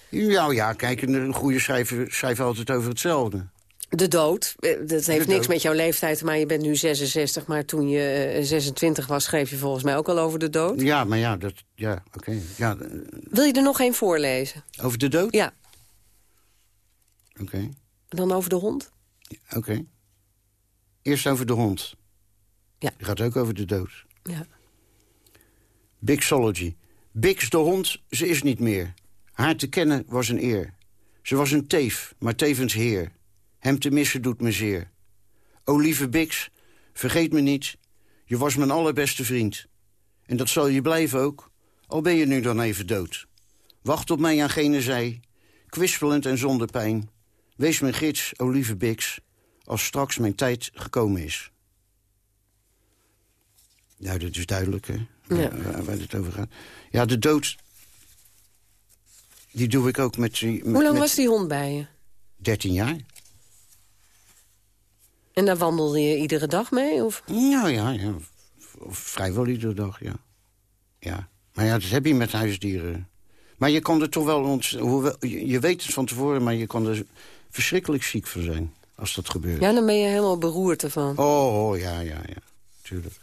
Ja, ja, kijk, een, een goede schrijver schrijft altijd over hetzelfde. De dood. Eh, Dat heeft niks met jouw leeftijd maken. Je bent nu 66, maar toen je eh, 26 was... schreef je volgens mij ook al over de dood. Ja, maar ja, dat, ja, oké. Ja, eh, Wil je er nog één voorlezen? over de dood? Ja, Oké, dan over de hond? oké. Eerst over de hond. Ja. Die gaat ook over de dood. Ja. Bixology. Bix de hond, ze is niet meer. Haar te kennen was een eer. Ze was een teef, maar tevens heer. Hem te missen doet me zeer. O lieve Bix, vergeet me niet. Je was mijn allerbeste vriend. En dat zal je blijven ook, al ben je nu dan even dood. Wacht op mij aan gene zij, kwispelend en zonder pijn. Wees mijn gids, o lieve Bix, als straks mijn tijd gekomen is. Ja, dat is duidelijk, hè? Ja. Waar, waar het over gaat. Ja, de dood... Die doe ik ook met... met Hoe lang met was die hond bij je? 13 jaar. En daar wandelde je iedere dag mee? Of? Nou ja, ja. V- Vrijwel iedere dag, ja. Ja. Maar ja, dat heb je met huisdieren. Maar je kan er toch wel... Ont je, weet het van tevoren, maar je kan er verschrikkelijk ziek van zijn. Als dat gebeurt. Ja, dan ben je helemaal beroerd ervan. Oh, oh, ja, ja, ja. Tuurlijk.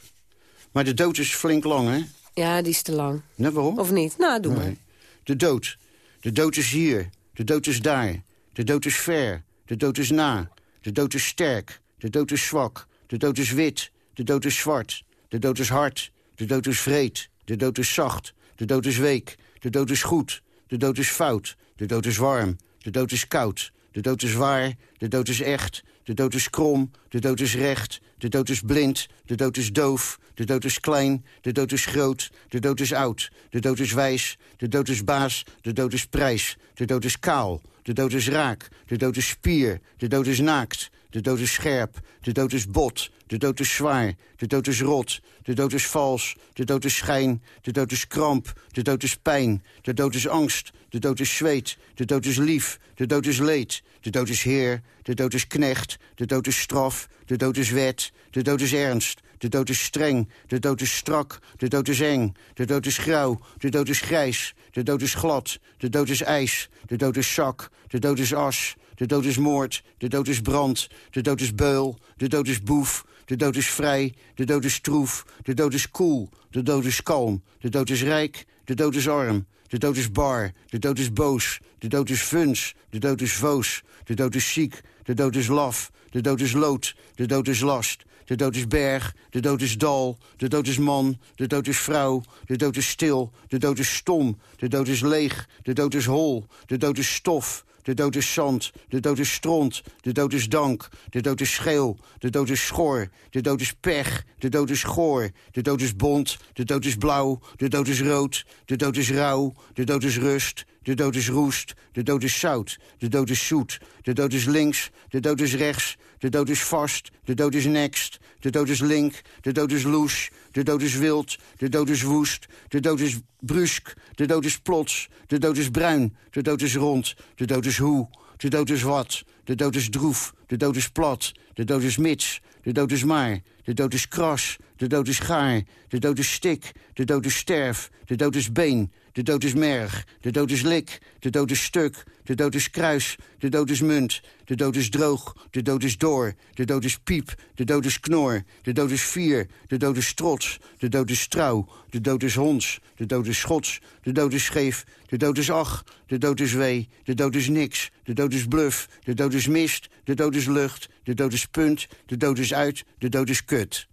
Maar de dood is flink lang, hè? Ja, die is te lang. Net waarom? Of niet? Nou, doe maar. Nee. De dood. De dood is hier, de dood is daar. De dood is ver, de dood is na. De dood is sterk, de dood is zwak. De dood is wit, de dood is zwart. De dood is hard, de dood is vreed. De dood is zacht, de dood is week. De dood is goed, de dood is fout. De dood is warm, de dood is koud. De dood is waar, de dood is echt. De dood is krom, de dood is recht. De dood is blind, de dood is doof. De dood is klein, de dood is groot. De dood is oud, de dood is wijs. De dood is baas, de dood is prijs. De dood is kaal, de dood is raak. De dood is spier, de dood is naakt. De dood is scherp, de dood is bot. De dood is zwaar, de dood is rot. De dood is vals, de dood is schijn. De dood is kramp, de dood is pijn. De dood is angst, de dood is zweet. De dood is lief, de dood is leed. De dood is heer, de dood is knecht. De dood is straf, de dood is wet. De dood is ernst, de dood is streng. De dood is strak, de dood is eng. De dood is grauw, de dood is grijs. De dood is glad, de dood is ijs. De dood is zak, de dood is as. De dood is moord, de dood is brand. De dood is beul, de dood is boef. De dood is vrij, de dood is stroef. De dood is koel, de dood is kalm. De dood is rijk, de dood is arm. De dood is bar, de dood is boos. De dood is vuns, de dood is voos. De dood is ziek, de dood is laf. De dood is lood, de dood is last. De dood is berg, de dood is dal. De dood is man, de dood is vrouw. De dood is stil, de dood is stom. De dood is leeg, de dood is hol. De dood is stof, de dood is zand, de dood is stront, de dood is dank, de dood is scheel, de dood is schor, de dood is pech, de dood is goor, de dood is bont, de dood is blauw, de dood is rood, de dood is rauw, de dood is rust, de dood is roest, de dood is zout, de dood is zoet, de dood is links, de dood is rechts, de dood is vast, de dood is next, de dood is link, de dood is loes, de dood is wild, de dood is woest, de dood is brusk, de dood is plots, de dood is bruin, de dood is rond, de dood is hoe, de dood is wat, de dood is droef, de dood is plat, de dood is mits, de dood is maar, de dood is kras, de dood is gaar, de dood is stik, de dood is sterf, de dood is been, de dood is merg, de dood is lik, de dood is stuk, de dood is kruis, de dood is munt, de dood is droog, de dood is door, de dood is piep, de dood is knor, de dood is vier, de dood is trots, de dood is trouw, de dood is hons, de dood is schots, de dood is scheef, de dood is ach, de dood is wee, de dood is niks, de dood is bluf, de dood is mist, de dood is lucht, de dood is punt, de dood is uit, de dood is kut.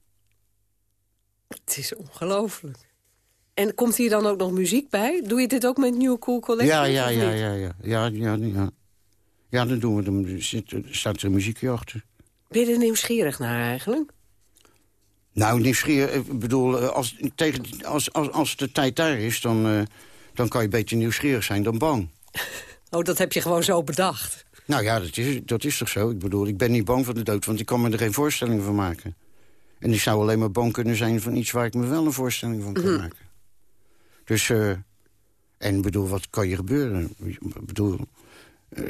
Het is ongelooflijk. En komt hier dan ook nog muziek bij? Doe je dit ook met New Cool Collective? Ja, ja, ja, ja, ja. Ja, ja, ja. Ja, dan doen we dan zit, er staat er muziekje achter. Ben je er nieuwsgierig naar eigenlijk? Nou, nieuwsgierig, ik bedoel, eh, als, tegen, als, als, als de tijd daar is, dan, eh, dan kan je beter nieuwsgierig zijn dan bang. *laughs* Oh, dat heb je gewoon zo bedacht. Nou ja, dat is, dat is toch zo? Ik bedoel, ik ben niet bang voor de dood, want ik kan me er geen voorstelling van maken. En ik zou alleen maar bang kunnen zijn van iets waar ik me wel een voorstelling van kan maken. Dus, eh, en bedoel, wat kan je gebeuren? Ik bedoel, eh,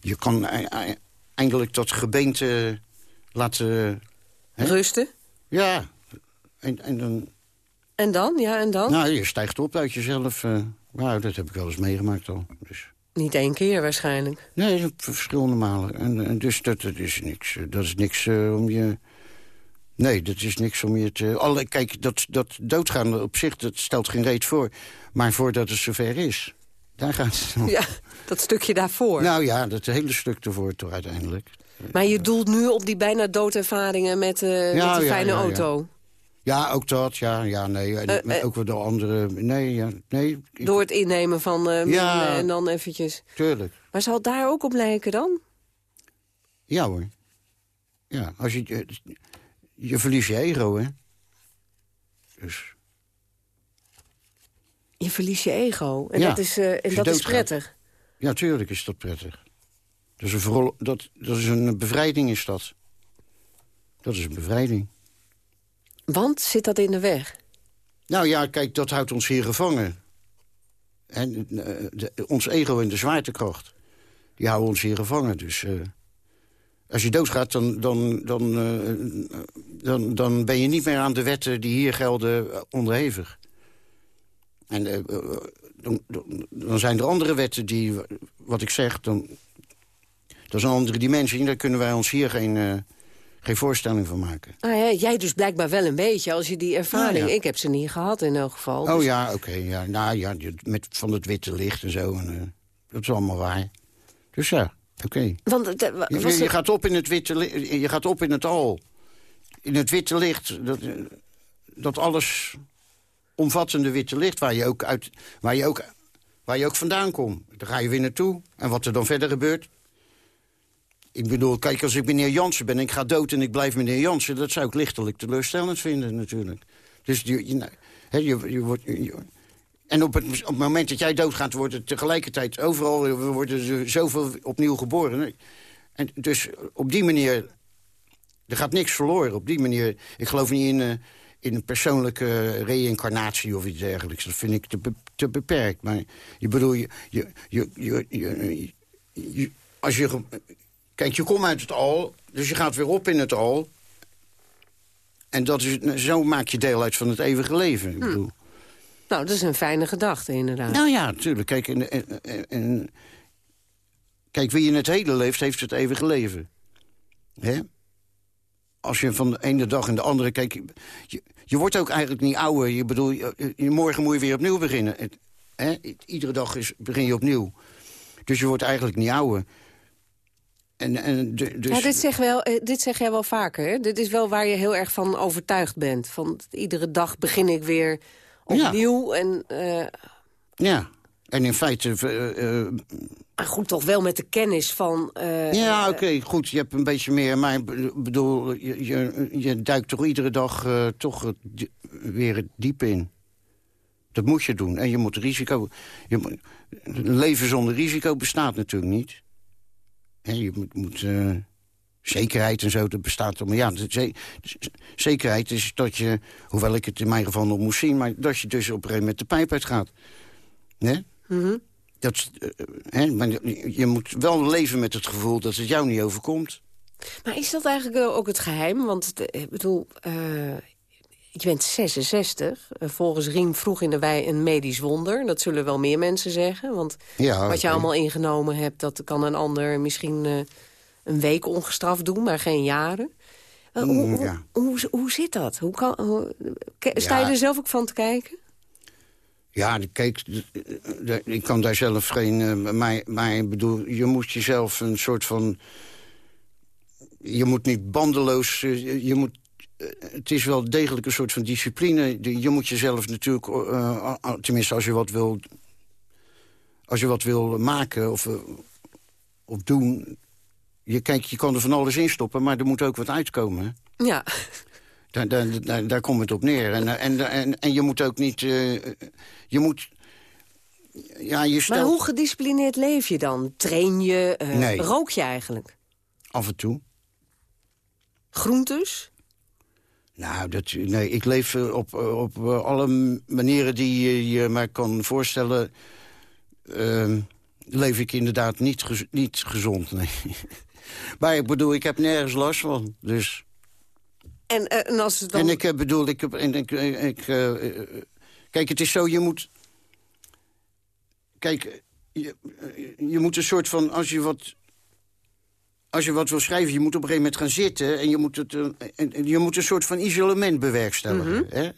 je kan e- e- eindelijk dat gebeente laten... hè? Rusten? Ja, en, en dan... En dan? Ja, en dan? Nou, je stijgt op uit jezelf. eh nou, dat heb ik wel eens meegemaakt al. Dus. Niet één keer waarschijnlijk. Nee, op verschillende malen. En, en dus dat, dat is niks. eh, Dat is niks eh, om je... Nee, dat is niks om je te... Alle, kijk, dat, dat doodgaan op zich, dat stelt geen reet voor. Maar voordat het zover is, daar gaat het om. Ja, dat stukje daarvoor. Nou ja, dat hele stuk ervoor toch uiteindelijk. Maar je doelt nu op die bijna doodervaringen met, Ja, met die fijne ja, ja. auto. Ja, ook dat, ja, ja, nee. Eh, eh. ook wel de andere... Nee, ja, nee, ik- Door het innemen van eh Ja. en dan eventjes... tuurlijk. Maar zal het daar ook op lijken dan? Ja hoor. Ja, als je... Je, verliest je ego, hè. Dus... Je verliest je ego. En Ja, dat is, eh, en dat is prettig. Ja, tuurlijk is dat prettig. Dat is een, dat, dat is een bevrijding, is dat. Dat is een bevrijding. Want zit dat in de weg? Nou ja, kijk, dat houdt ons hier gevangen. En, eh, de- ons ego en de zwaartekracht, die houden ons hier gevangen. Dus eh, als je doodgaat, dan, dan, dan, eh, dan, dan ben je niet meer aan de wetten die hier gelden eh, onderhevig. En eh, dan, dan, zijn er andere wetten die, wat ik zeg, dan, dat is een andere dimensie. En daar kunnen wij ons hier geen, geen voorstelling van maken. Nou ja, jij dus blijkbaar wel een beetje, als je die ervaring... Ja. Ik heb ze niet gehad in elk geval. Oh Dus- ja, oké. ja. Nou ja, met, van het witte licht en zo. En, Dat is allemaal waar. Dus ja, oké. Want eh, Je, je het- gaat op in het witte je gaat op in het al. In het witte licht. Dat, eh, dat alles omvattende witte licht waar je ook, uit, waar je ook, waar je ook vandaan komt. Daar ga je weer naartoe. En wat er dan verder gebeurt. Ik bedoel, kijk, als ik meneer Jansen ben en ik ga dood en ik blijf meneer Jansen... dat zou ik lichtelijk teleurstellend vinden natuurlijk. Dus je, je, nou, je wordt... en op het, op het moment dat jij doodgaat, wordt het tegelijkertijd overal... worden er zoveel opnieuw geboren. En dus op die manier... Er gaat niks verloren op die manier. Ik geloof niet in, eh, in een persoonlijke reïncarnatie of iets dergelijks. Dat vind ik te, be- te beperkt. Maar je bedoel, je, je, je, je, je- je- als je... Kijk, je komt uit het al, dus je gaat weer op in het al. En dat is, zo maak je deel uit van het eeuwige leven. Ik bedoel. Nou, dat is een fijne gedachte, inderdaad. Nou ja, natuurlijk. Kijk, en, en, kijk, wie in het heden leeft, heeft het eeuwige leven. Hè? Als je van de ene dag in de andere... Kijk, je, je wordt ook eigenlijk niet ouder. Je bedoel, je- je- morgen moet je weer opnieuw beginnen. Het- hè? Iedere dag is, begin je opnieuw. Dus je wordt eigenlijk niet ouder. En, en de- dus, Ja, dit zeg, wel, eh, dit zeg jij wel vaker. Hè? Dit is wel waar je heel erg van overtuigd bent. Van iedere dag begin ik weer opnieuw. En, eh, Ja, en in feite... eh, eh, maar goed, toch wel met de kennis van... Ja, oké, goed, je hebt een beetje meer. Maar bedoel, je, je, je duikt toch iedere dag toch weer het diep in. Dat moet je doen. En je moet risico... Je leven zonder risico bestaat natuurlijk niet. Hè, je moet... moet zekerheid en zo, dat bestaat. Maar ja, zekerheid is dat je... Hoewel ik het in mijn geval nog moest zien... maar dat je dus op een gegeven moment de pijp uitgaat. Hè? mhm. Dat, is, eh, hè, maar je moet wel leven met het gevoel dat het jou niet overkomt. Maar is dat eigenlijk wel ook het geheim? Want eh, ik bedoel, eh, je bent 66. Eh, volgens Riem vroeg in de wei een medisch wonder. Dat zullen wel meer mensen zeggen. Want Ja, wat je allemaal ingenomen hebt... dat kan een ander misschien eh, een week ongestraft doen, maar geen jaren. Eh, hoe, Mm, hoe, ja. hoe, hoe zit dat? Hoe kan, sta je Ja. er zelf ook van te kijken? Ja, kijk, ik kan daar zelf geen... eh, maar ik bedoel, je moet jezelf een soort van... Je moet niet bandeloos... eh, Je moet, het is wel degelijk een soort van discipline. Je moet jezelf natuurlijk... tenminste, als je wat wil... Als je wat wil maken of, of doen... Je, kijk, je kan er van alles in stoppen, maar er moet ook wat uitkomen. Ja, Daar, daar, daar, daar komt het op neer. En, eh, en, en, en je moet ook niet... eh, je moet... Ja, je maar stelt hoe gedisciplineerd leef je dan? Train je? eh, Nee. Rook je eigenlijk? af en toe. Groentes? Nou, dat, nee, ik leef op, op alle manieren die je je maar kan voorstellen... ehm, leef ik inderdaad niet, gez- niet gezond, nee. *laughs* maar ik bedoel, ik heb nergens last van, dus... En, eh, en als het dan... En ik eh, bedoel, ik. En ik, eh, ik, kijk, het is zo, je moet... Kijk, je, je moet een soort van... Als je wat... Als je wat wil schrijven, je moet op een gegeven moment gaan zitten... en je moet, het, en- je moet een soort van isolement bewerkstelligen. hè?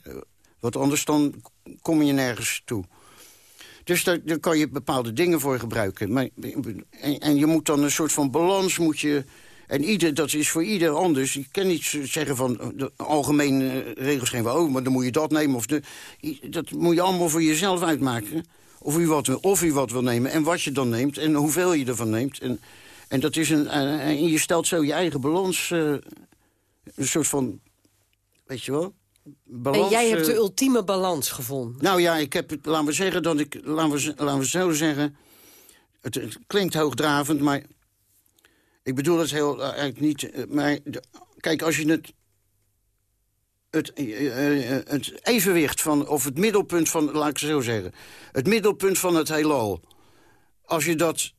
Want anders dan kom je nergens toe. Dus daar, daar kan je bepaalde dingen voor gebruiken. Maar, en, en je moet dan een soort van balans... Moet je, en ieder, dat is voor ieder anders. Je kan niet zeggen van eh, de algemene eh, regels geen... oh, maar dan moet je dat nemen. Of de, dat moet je allemaal voor jezelf uitmaken. Of u, wat, wil- of u wat wil nemen en wat je dan neemt... en hoeveel je ervan neemt. En, en, dat is een, eh, en je stelt zo je eigen balans... eh, een soort van... Weet je wel? Balans, en jij hebt eh, de ultieme balans gevonden. nou ja, ik heb laten we zeggen dat ik, laten we, laten we zo zeggen, het, het klinkt hoogdravend, maar ik bedoel het heel eh, eigenlijk niet. eh, Maar de- kijk, als je het, het, eh, eh, het evenwicht van, of het middelpunt van, laat ik het zo zeggen, het middelpunt van het heelal, als je dat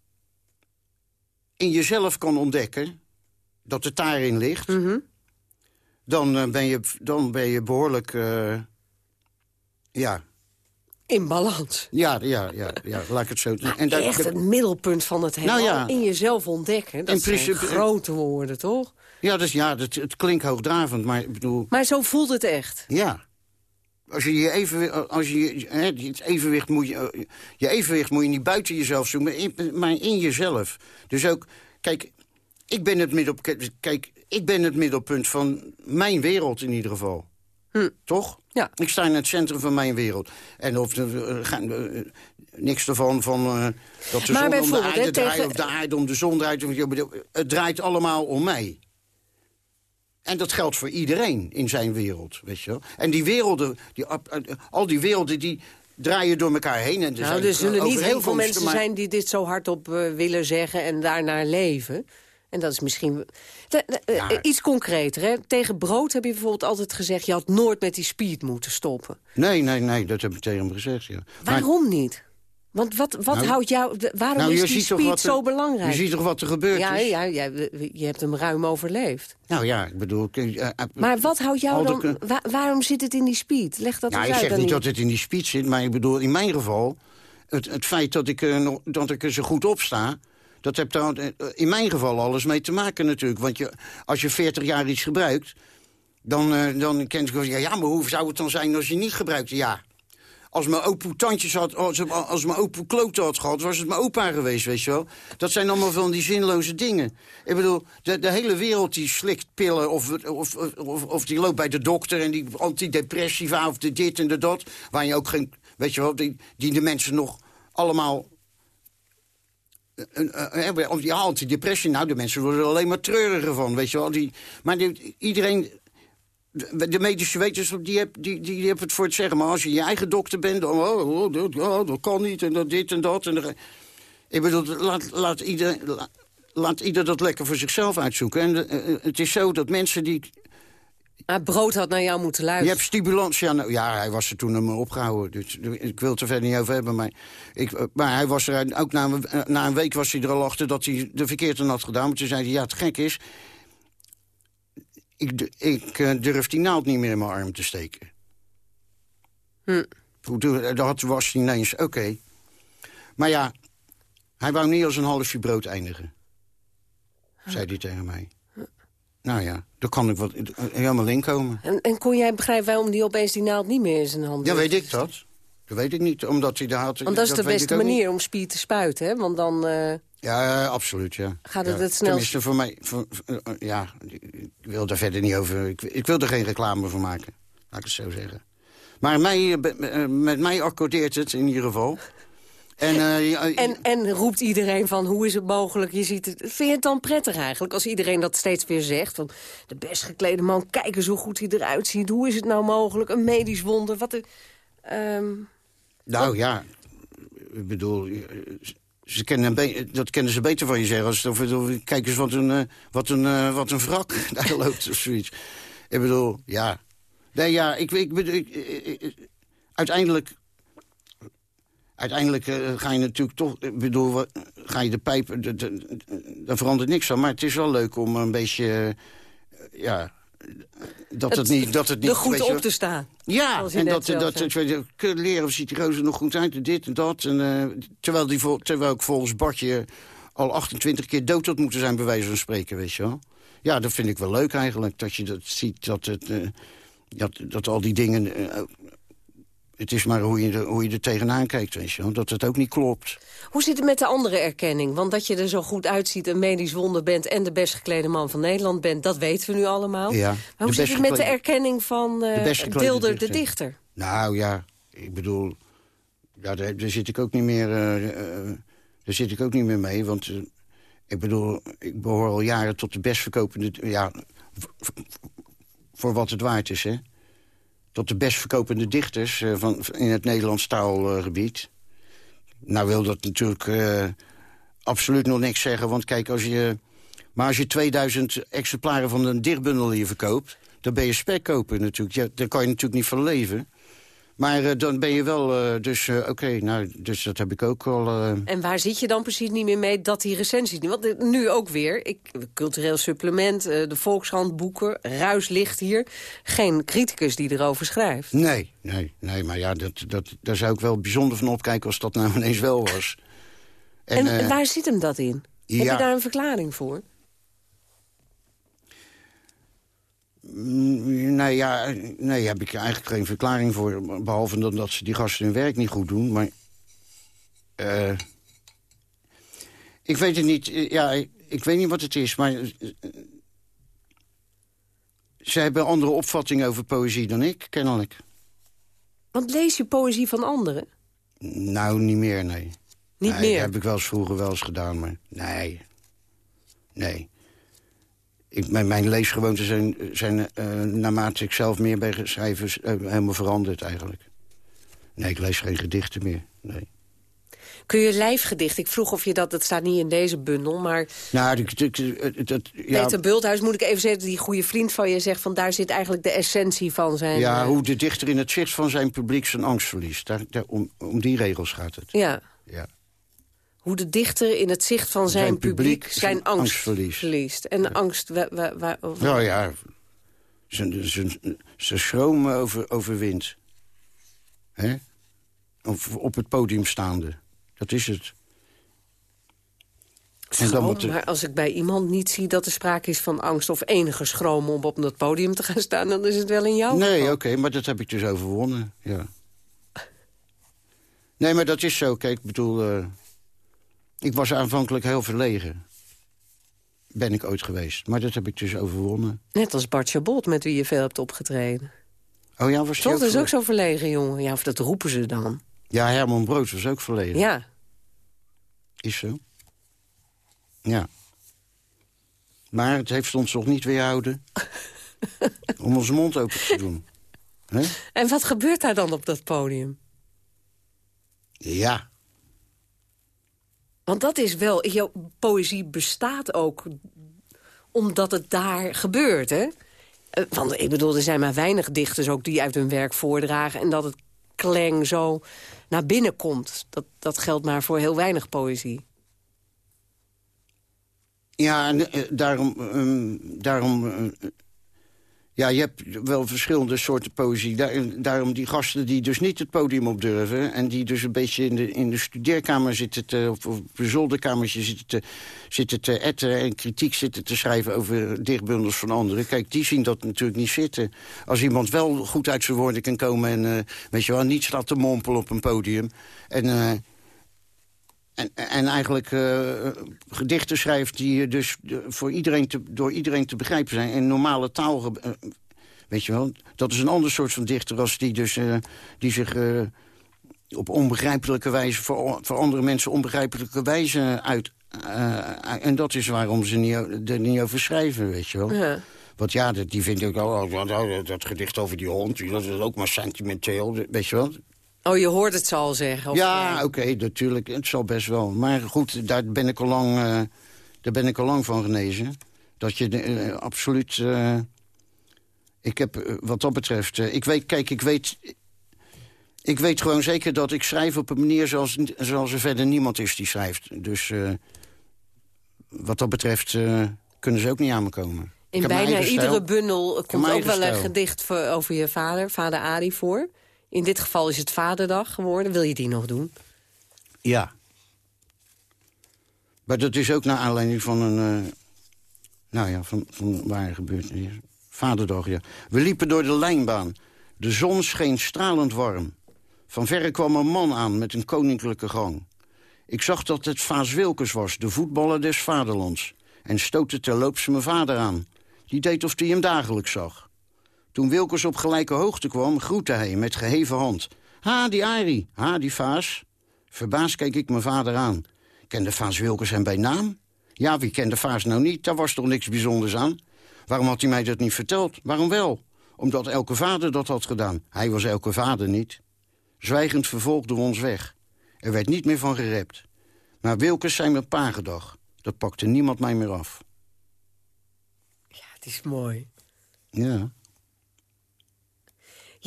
in jezelf kan ontdekken, dat het daarin ligt, Mhm. Dan, eh, ben, je, dan ben je behoorlijk, eh, ja, In balans. Ja, ja, ja, ja, laat ik het zo doen. En daar- Echt het middelpunt van het heelal Nou ja. in jezelf ontdekken. Dat In zijn grote woorden, toch? Ja, dus, ja dat, het klinkt hoogdravend, maar ik bedoel... Maar zo voelt het echt. Ja. Als je je evenwicht, als je, hè, het evenwicht moet je, eh, je evenwicht moet je niet buiten jezelf zoeken, maar in, maar in jezelf. Dus ook, kijk, ik ben het middel, kijk, ik ben het middelpunt van mijn wereld in ieder geval. Hm. Toch? Ja. Ik sta in het centrum van mijn wereld. En of er gaan eh, niks ervan van uh, dat de Maar zon om de aarde draait... tegen- of de aarde om de zon draait. Het draait allemaal om mij. En dat geldt voor iedereen in zijn wereld, weet je wel. En die werelden, die, eh, al die werelden, die draaien door elkaar heen. En er, Nou, zijn er zullen niet heel veel mensen maar- zijn die dit zo hardop eh, willen zeggen en daarnaar leven. En dat is misschien... De- de- eh, Ja. Iets concreter, hè? Tegen brood heb je bijvoorbeeld altijd gezegd... je had nooit met die speed moeten stoppen. Nee, nee, nee, dat heb ik tegen hem gezegd, ja. Maar- Waarom niet? Want wat, wat Nou, houdt jou... waarom nou, is die speed er- zo belangrijk? Je ziet toch wat er gebeurd ja, is? ja, ja, je hebt hem ruim overleefd. Nou ja, ik bedoel... ik, eh, eh, Maar wat houdt jou de- dan... wa- waarom zit het in die speed? Leg dat Nou, eens ik uit. zeg dan niet dat het in die speech zit, maar ik bedoel, in mijn geval... het, het feit dat ik, dat ik er zo goed op sta... dat heeft daar eh, in mijn geval alles mee te maken natuurlijk. Want je, als je 40 jaar iets gebruikt... dan, eh, dan kent je ja, ja, maar hoe zou het dan zijn als je niet gebruikt? Ja, als mijn opoe tandjes had, als, als mijn opoe kloten had gehad... was het mijn opa geweest, weet je wel. Dat zijn allemaal van die zinloze dingen. Ik bedoel, de, de hele wereld die slikt pillen... Of, of, of, of die loopt bij de dokter en die antidepressiva... of de dit en de dat, waar je ook geen... weet je wel, die, die de mensen nog allemaal... eh, eh, hebben. Of ja, antidepressie, nou, de mensen worden er alleen maar treuriger van, weet je wel. Die, maar die- iedereen... De medische wetenschap die heb, die, die, die het voor het zeggen. Maar als je je eigen dokter bent, dan... Oh, oh, dat, oh, dat kan niet, en dat, dit en dat. En dan, ik bedoel, laat, laat, ieder, la- laat ieder dat lekker voor zichzelf uitzoeken. En eh, eh, het is zo dat mensen die... Maar brood had naar jou moeten Je luisteren. hebt stimulans, ja, nou, ja, hij was er toen hem opgehouden. Dus, ik wil het er verder niet over hebben. Maar, ik, eh, maar hij was er ook na een, eh, na een week was hij er al achter dat hij de verkeerde had gedaan. Maar toen zei hij, ja, het gek is... Ik, ik eh, durf die naald niet meer in mijn arm te steken. Hm. Dat was hij ineens, oké. Maar ja, hij wou niet als een halfje brood eindigen. Zei hij tegen mij. Nou ja, daar kan ik wat, helemaal in komen. En, en kon jij begrijpen waarom die opeens die naald niet meer in zijn hand Ja, weet ik dat. Dat weet ik niet, omdat hij daar had... Want dat is de beste niet. manier om speed te spuiten, hè? Want dan... eh, Ja, absoluut, ja. Gaat het ja, het snelst? Tenminste, voor mij... Voor, voor- eh, ja, ik wil daar verder niet over... Ik, ik wil er geen reclame voor maken, laat ik het zo zeggen. Maar mij, eh, met mij accordeert het in ieder geval. En, eh, en, en roept iedereen van, hoe is het mogelijk? Je ziet het, vind je het dan prettig eigenlijk, als iedereen dat steeds weer zegt? Van, de best geklede man, kijk eens hoe goed hij eruit ziet. Hoe is het nou mogelijk? Een medisch wonder. Wat ehm, nou ja, ik bedoel... eh, Ze kennen dat kennen ze beter van je zeggen. Als, of, of- kijk eens wat een, eh, wat een, wat een wrak *laughs* daar loopt of zoiets. Ik bedoel, ja. Nee, ja, ik, ik, bedoel, ik- ik- ik- uiteindelijk... Uiteindelijk eh, ga je natuurlijk toch... Ik bedoel, ga je de pijp... Daar verandert niks aan. Maar het is wel leuk om een beetje... eh, ja, dat het, niet... Dat het niet er goed op te staan. ja, en dat, dat, dat, je, kun je leren of ziet die roze nog goed uit, dit en dat. En, eh, terwijl, die, terwijl ik volgens Bartje al 28 keer dood had moeten zijn, bij wijze van spreken, weet je wel. Ja, dat vind ik wel leuk eigenlijk, dat je dat ziet, dat, het, eh, dat, dat al die dingen... eh, het is maar hoe je, er, hoe je er tegenaan kijkt, weet je wel. Dat het ook niet klopt. Hoe zit het met de andere erkenning? Want dat je er zo goed uitziet, een medisch wonder bent... en de best geklede man van Nederland bent, dat weten we nu allemaal. Ja, maar hoe zit het met de erkenning van eh, de geklede Dilder de dichter. dichter? Nou ja, ik bedoel, ja, daar, daar zit ik ook niet meer, eh, eh, daar zit ik ook niet meer mee, want eh, ik bedoel, ik behoor al jaren tot de best verkopende, ja, voor wat het waard is, hè, tot de best verkopende dichters eh, van in het Nederlands taalgebied. Nou wil dat natuurlijk eh, absoluut nog niks zeggen, want kijk, als je, maar als je 2000 exemplaren van een dichtbundel hier verkoopt, dan ben je spekkoper natuurlijk. Ja, daar kan je natuurlijk niet van leven. Maar eh, dan ben je wel, eh, dus eh, oké, nou, dus dat heb ik ook al... En waar zit je dan precies niet meer mee dat die recensies. Want nu ook weer, ik, cultureel supplement, de Volkskrant, boeken, ruis ligt hier. Geen criticus die erover schrijft. Nee, nee, nee, maar ja, dat, dat, daar zou ik wel bijzonder van opkijken als dat nou *laughs* ineens wel was. En, eh, waar zit hem dat in? Heb je daar een verklaring voor? Mm, Nee, ja, nee, heb ik eigenlijk geen verklaring voor. Behalve dan dat ze die gasten hun werk niet goed doen. Maar eh, ik weet het niet. Eh, Ja, ik, weet niet wat het is, maar... eh, ze hebben andere opvattingen over poëzie dan ik, kennelijk. Want lees je poëzie van anderen? Nou, niet meer, nee. Niet Nee, meer? Dat heb ik wel eens vroeger wel eens gedaan, maar nee. Nee. Ik, mijn, mijn leesgewoonten zijn, zijn eh, naarmate ik zelf meer ben geschreven... helemaal veranderd eigenlijk. Nee, ik lees geen gedichten meer, nee. Kun je lijfgedicht? Ik vroeg of je dat, dat staat niet in deze bundel, maar Nou, dat, ja, Peter Bulthuis, moet ik even zeggen, die goede vriend van je zegt van daar zit eigenlijk de essentie van zijn... ja, eh, hoe de dichter in het zicht van zijn publiek zijn angst verliest. Daar, daar, om, om die regels gaat het. ja. Ja. Hoe de dichter in het zicht van zijn, Zijn publiek, publiek zijn zijn angst, angst verliest. verliest. En angst, wa, wa, wa- wa- Nou ja, ze, ze, ze schroom over, overwint. Hè? Of op het podium staande. Dat is het. En dan schroom, moet maar als ik bij iemand niet zie dat er sprake is van angst... of enige schroom om op dat podium te gaan staan... dan is het wel in jou. Nee, oké, maar dat heb ik dus overwonnen, ja. Nee, maar dat is zo. Kijk, ik bedoel... eh, ik was aanvankelijk heel verlegen. Ben ik ooit geweest. Maar dat heb ik dus overwonnen. Net als Bart Chabot, met wie je veel hebt opgetreden. Oh ja, was Toch, dat is ook verlegen? zo verlegen, jongen. Ja, of dat roepen ze dan. Ja, Herman Brood was ook verlegen. Ja. Is zo. Ja. Maar het heeft ons nog niet weerhouden... *laughs* om onze mond open te doen. Hè? En wat gebeurt daar dan op dat podium? Ja. Want dat is wel... Jouw poëzie bestaat ook omdat het daar gebeurt, hè? Eh, Want ik bedoel, er zijn maar weinig dichters ook die uit hun werk voordragen... en dat het kleng zo naar binnen komt. Dat, dat geldt maar voor heel weinig poëzie. Ja, eh, daarom... ehm, daarom eh, ja, je hebt wel verschillende soorten poëzie. Daar, daarom die gasten die dus niet het podium op durven... en die dus een beetje in de, in de studeerkamer zitten... Te, of op een zolderkamertje zitten te, zitten te etten... en kritiek zitten te schrijven over dichtbundels van anderen. Kijk, die zien dat natuurlijk niet zitten. Als iemand wel goed uit zijn woorden kan komen... en eh, weet je wel, niet staat te mompelen op een podium... en... eh, en, en eigenlijk eh, gedichten schrijft die dus voor iedereen te, door iedereen te begrijpen zijn. In normale taal, eh, weet je wel. Dat is een ander soort van dichter als die, dus, eh, die zich op onbegrijpelijke wijze... Voor, voor andere mensen onbegrijpelijke wijze uit... en dat is waarom ze niet, er niet over schrijven, weet je wel. Ja. Want ja, die vind ik ook... Oh, dat- dat gedicht over die hond, dat is ook maar sentimenteel, weet je wel. Oh, je hoort het ze al zeggen. Of Ja, oké, natuurlijk. Het zal best wel. Maar goed, daar ben ik al lang, eh, daar ben ik al lang van genezen. Dat je eh, absoluut... eh, ik heb wat dat betreft... ik weet, kijk, ik weet... Ik weet gewoon zeker dat ik schrijf op een manier zoals, zoals er verder niemand is die schrijft. Dus wat dat betreft kunnen ze ook niet aan me komen. In bijna iedere bundel komt ook wel een gedicht voor, over je vader, vader Adi, voor. In dit geval is het Vaderdag geworden. Wil je die nog doen? Ja. Maar dat is ook naar aanleiding van een... eh, nou ja, van, van waar hier? Vaderdag, ja. We liepen door de lijnbaan. De zon scheen stralend warm. Van verre kwam een man aan met een koninklijke gang. Ik zag dat het Vaas Wilkes was, de voetballer des vaderlands. En stootte terloops mijn vader aan. Die deed of hij hem dagelijks zag. Toen Wilkes op gelijke hoogte kwam, groette hij met geheven hand. Ha, die Arie, ha, die Vaas. Verbaasd keek ik mijn vader aan. Kende Vaas Wilkes hem bij naam? Ja, wie kende Vaas nou niet? Daar was toch niks bijzonders aan? Waarom had hij mij dat niet verteld? Waarom wel? Omdat elke vader dat had gedaan. Hij was elke vader niet. Zwijgend vervolgden we ons weg. Er werd niet meer van gerept. Maar Wilkes zijn mijn pagedag. Dat pakte niemand mij meer af. Het is mooi. Ja.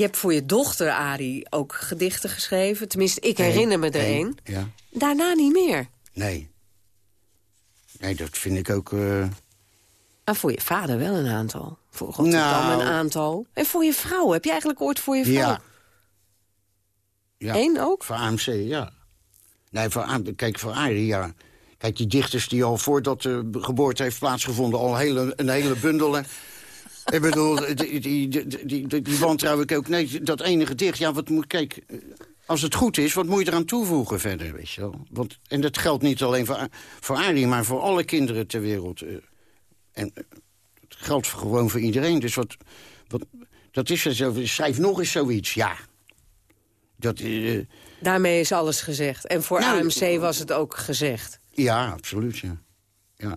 Je hebt voor je dochter, Adi, ook gedichten geschreven. Tenminste, ik herinner me er Eén, een. Ja. Daarna niet meer. Nee. Nee, dat vind ik ook... eh, Maar voor je vader wel een aantal. Voor Rotterdam Nou. een aantal. En voor je vrouw. Heb je eigenlijk ooit voor je vrouw? Ja. ja. Eén ook? Voor AMC, ja. Nee, voor, AM kijk, voor Arie, ja. Kijk, die dichters die al voordat de geboorte heeft plaatsgevonden... al hele, een hele bundel... ik bedoel, die, die, die, die, wantrouw ik ook. Nee, dat ene gedicht, ja, wat moet... Kijk, als het goed is, wat moet je eraan toevoegen verder, weet je wel? Want, en dat geldt niet alleen voor, voor Arie, maar voor alle kinderen ter wereld. eh. En eh, het geldt gewoon voor iedereen. Dus wat, wat dat is zo, schrijf nog eens zoiets, ja. Dat, eh, Daarmee is alles gezegd. En voor Nou, AMC was het ook gezegd. ja, absoluut, ja. ja.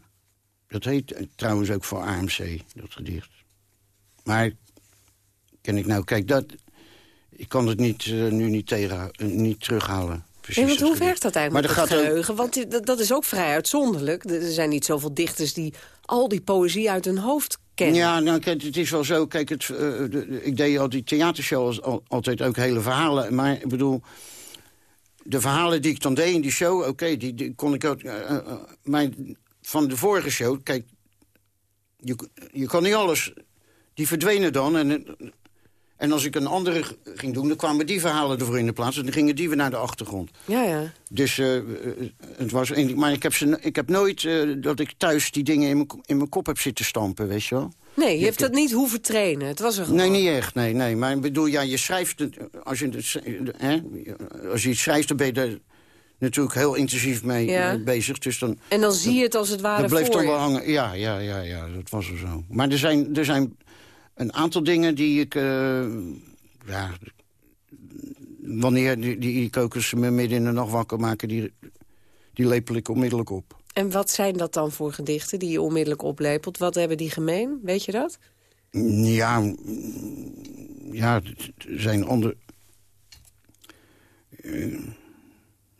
Dat heet trouwens ook voor AMC, dat gedicht. Maar, ken ik nou, kijk, dat... Ik kan het niet, eh, nu niet, tegen, eh, niet terughalen. Precies Nee, want dat hoe werkt dat eigenlijk Maar met dat het gaat ook- geheugen? Want dat, dat is ook vrij uitzonderlijk. Er zijn niet zoveel dichters die al die poëzie uit hun hoofd kennen. Ja, nou, kijk, het is wel zo. Kijk, het, eh, de- ik deed al die theatershows al, altijd ook hele verhalen. Maar ik bedoel, de verhalen die ik dan deed in die show... oké, die, die kon ik ook... maar van de vorige show, kijk... Je, je kan niet alles... Die verdwenen dan en... En als ik een andere ging doen, dan kwamen die verhalen ervoor in de plaats. En dan gingen die weer naar de achtergrond. Ja, ja. Dus eh, eh, het was maar ik heb, ze, ik heb nooit eh, dat ik thuis die dingen in mijn, in mijn kop heb zitten stampen, weet je wel. Nee, je hebt dat niet hoeven trainen. Het was er gewoon. Nee, niet echt. Nee, nee. Maar ik bedoel, ja, je schrijft het. Als je, het, hè, als je iets schrijft, dan ben je er natuurlijk heel intensief mee Ja. bezig. Dus dan, En dan zie je het als het ware dat bleef voor je. wel hangen. Ja, ja, ja, ja, dat was er zo. Maar er zijn, er zijn een aantal dingen die ik. eh, ja, wanneer die, die kokers me midden in de nacht wakker maken, die, die lepel ik onmiddellijk op. En wat zijn dat dan voor gedichten die je onmiddellijk oplepelt? Wat hebben die gemeen? Weet je dat? Ja, ja, er zijn andere... Eh,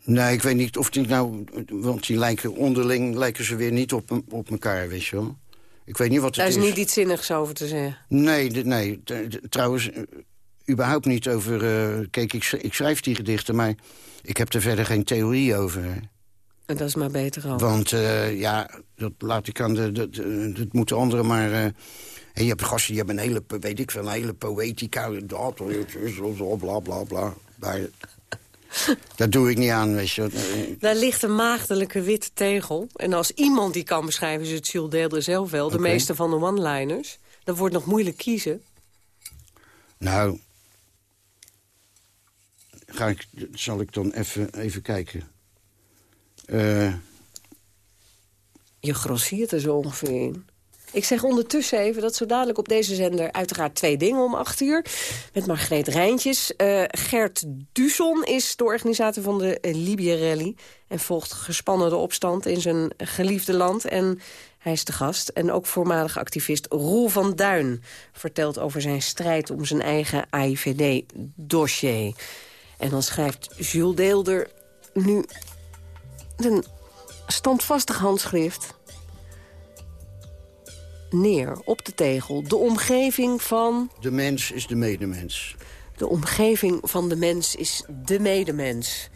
nee, ik weet niet of die nou... Want die lijken onderling lijken ze weer niet op, op elkaar, weet je wel. Ik weet niet wat Daar het is is. niet iets zinnigs over te zeggen. Nee, nee. Trouwens, eh, überhaupt niet over... eh, kijk, ik, ik schrijf die gedichten, maar ik heb er verder geen theorie over. En dat is maar beter ook. Want eh, ja, dat laat ik aan de... Dat, dat moeten anderen maar... en je hebt gasten, die hebben een hele, weet ik veel, een hele poëtica. Dat, bla, bla, bla. Maar dat doe ik niet aan, weet je. Daar ligt een maagdelijke witte tegel. En als iemand die kan beschrijven, is het Jules Deelder zelf wel. De meeste van de one-liners. Dat wordt nog moeilijk kiezen. Nou, ga ik, zal ik dan even, even kijken. Eh, Je grossiert er zo ongeveer in. Ik zeg ondertussen even dat zo dadelijk op deze zender... uiteraard twee dingen om acht uur. Met Margreet Rijntjes. Eh, Gert Duson is de organisator van de eh, Libië-rally... en volgt gespannen de opstand in zijn geliefde land. En hij is de gast. En ook voormalig activist Roel van Duin... vertelt over zijn strijd om zijn eigen AIVD-dossier. En dan schrijft Jules Deelder nu een standvastig handschrift neer op de tegel. De omgeving van... de mens is de medemens. De omgeving van de mens is de medemens.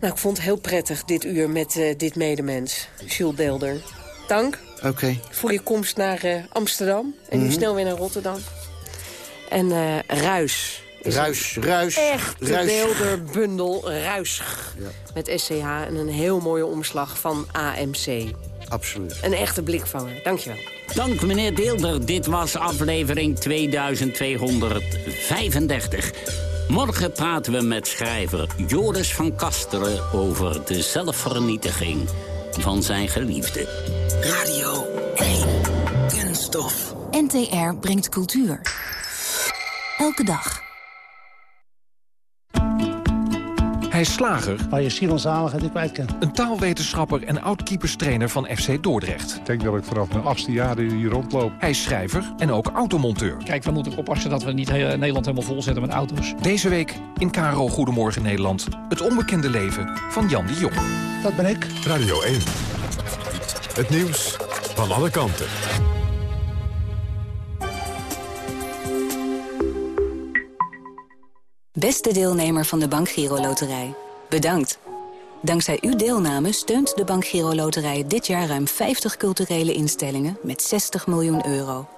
Nou, ik vond het heel prettig dit uur met eh, dit medemens. Jules Deelder. Dank Oké. voor je komst naar eh, Amsterdam. En nu Mhm. snel weer naar Rotterdam. En eh, Ruis. is Ruis, ruis, Echt de ruis. Deelder bundel Ruis. Ja. Met SCH en een heel mooie omslag van AMC. Absoluut. Een echte blikvanger. Dankjewel. Dank meneer Deelder. Dit was aflevering 2235. Morgen praten we met schrijver Joris van Kasteren... over de zelfvernietiging van zijn geliefde. Radio 1. Kunststof. NTR brengt cultuur. Elke dag. Hij is slager. Waar je ziel en zaligheid in kwijt kan. Een taalwetenschapper en oud-keeperstrainer van FC Dordrecht. Ik denk dat ik vanaf mijn achtste jaar hier rondloop. Hij is schrijver en ook automonteur. Kijk, we moeten oppassen dat we niet heel Nederland helemaal vol zetten met auto's. Deze week in KRO Goedemorgen Nederland. Het onbekende leven van Jan de Jong. Dat ben ik. Radio 1. Het nieuws van alle kanten. Beste deelnemer van de Bank Giro Loterij. Bedankt. Dankzij uw deelname steunt de Bank Giro Loterij dit jaar ruim 50 culturele instellingen met 60 miljoen euro.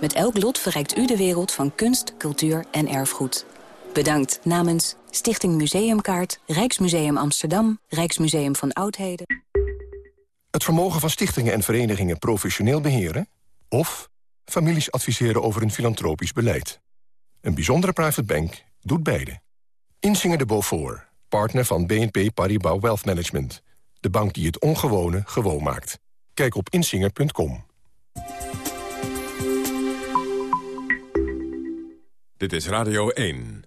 Met elk lot verrijkt u de wereld van kunst, cultuur en erfgoed. Bedankt namens Stichting Museumkaart, Rijksmuseum Amsterdam, Rijksmuseum van Oudheden. Het vermogen van stichtingen en verenigingen professioneel beheren? Of families adviseren over een filantropisch beleid. Een bijzondere private bank doet beide. Insinger de Beaufort, partner van BNP Paribas Wealth Management. De bank die het ongewone gewoon maakt. Kijk op insinger.com. Dit is Radio 1.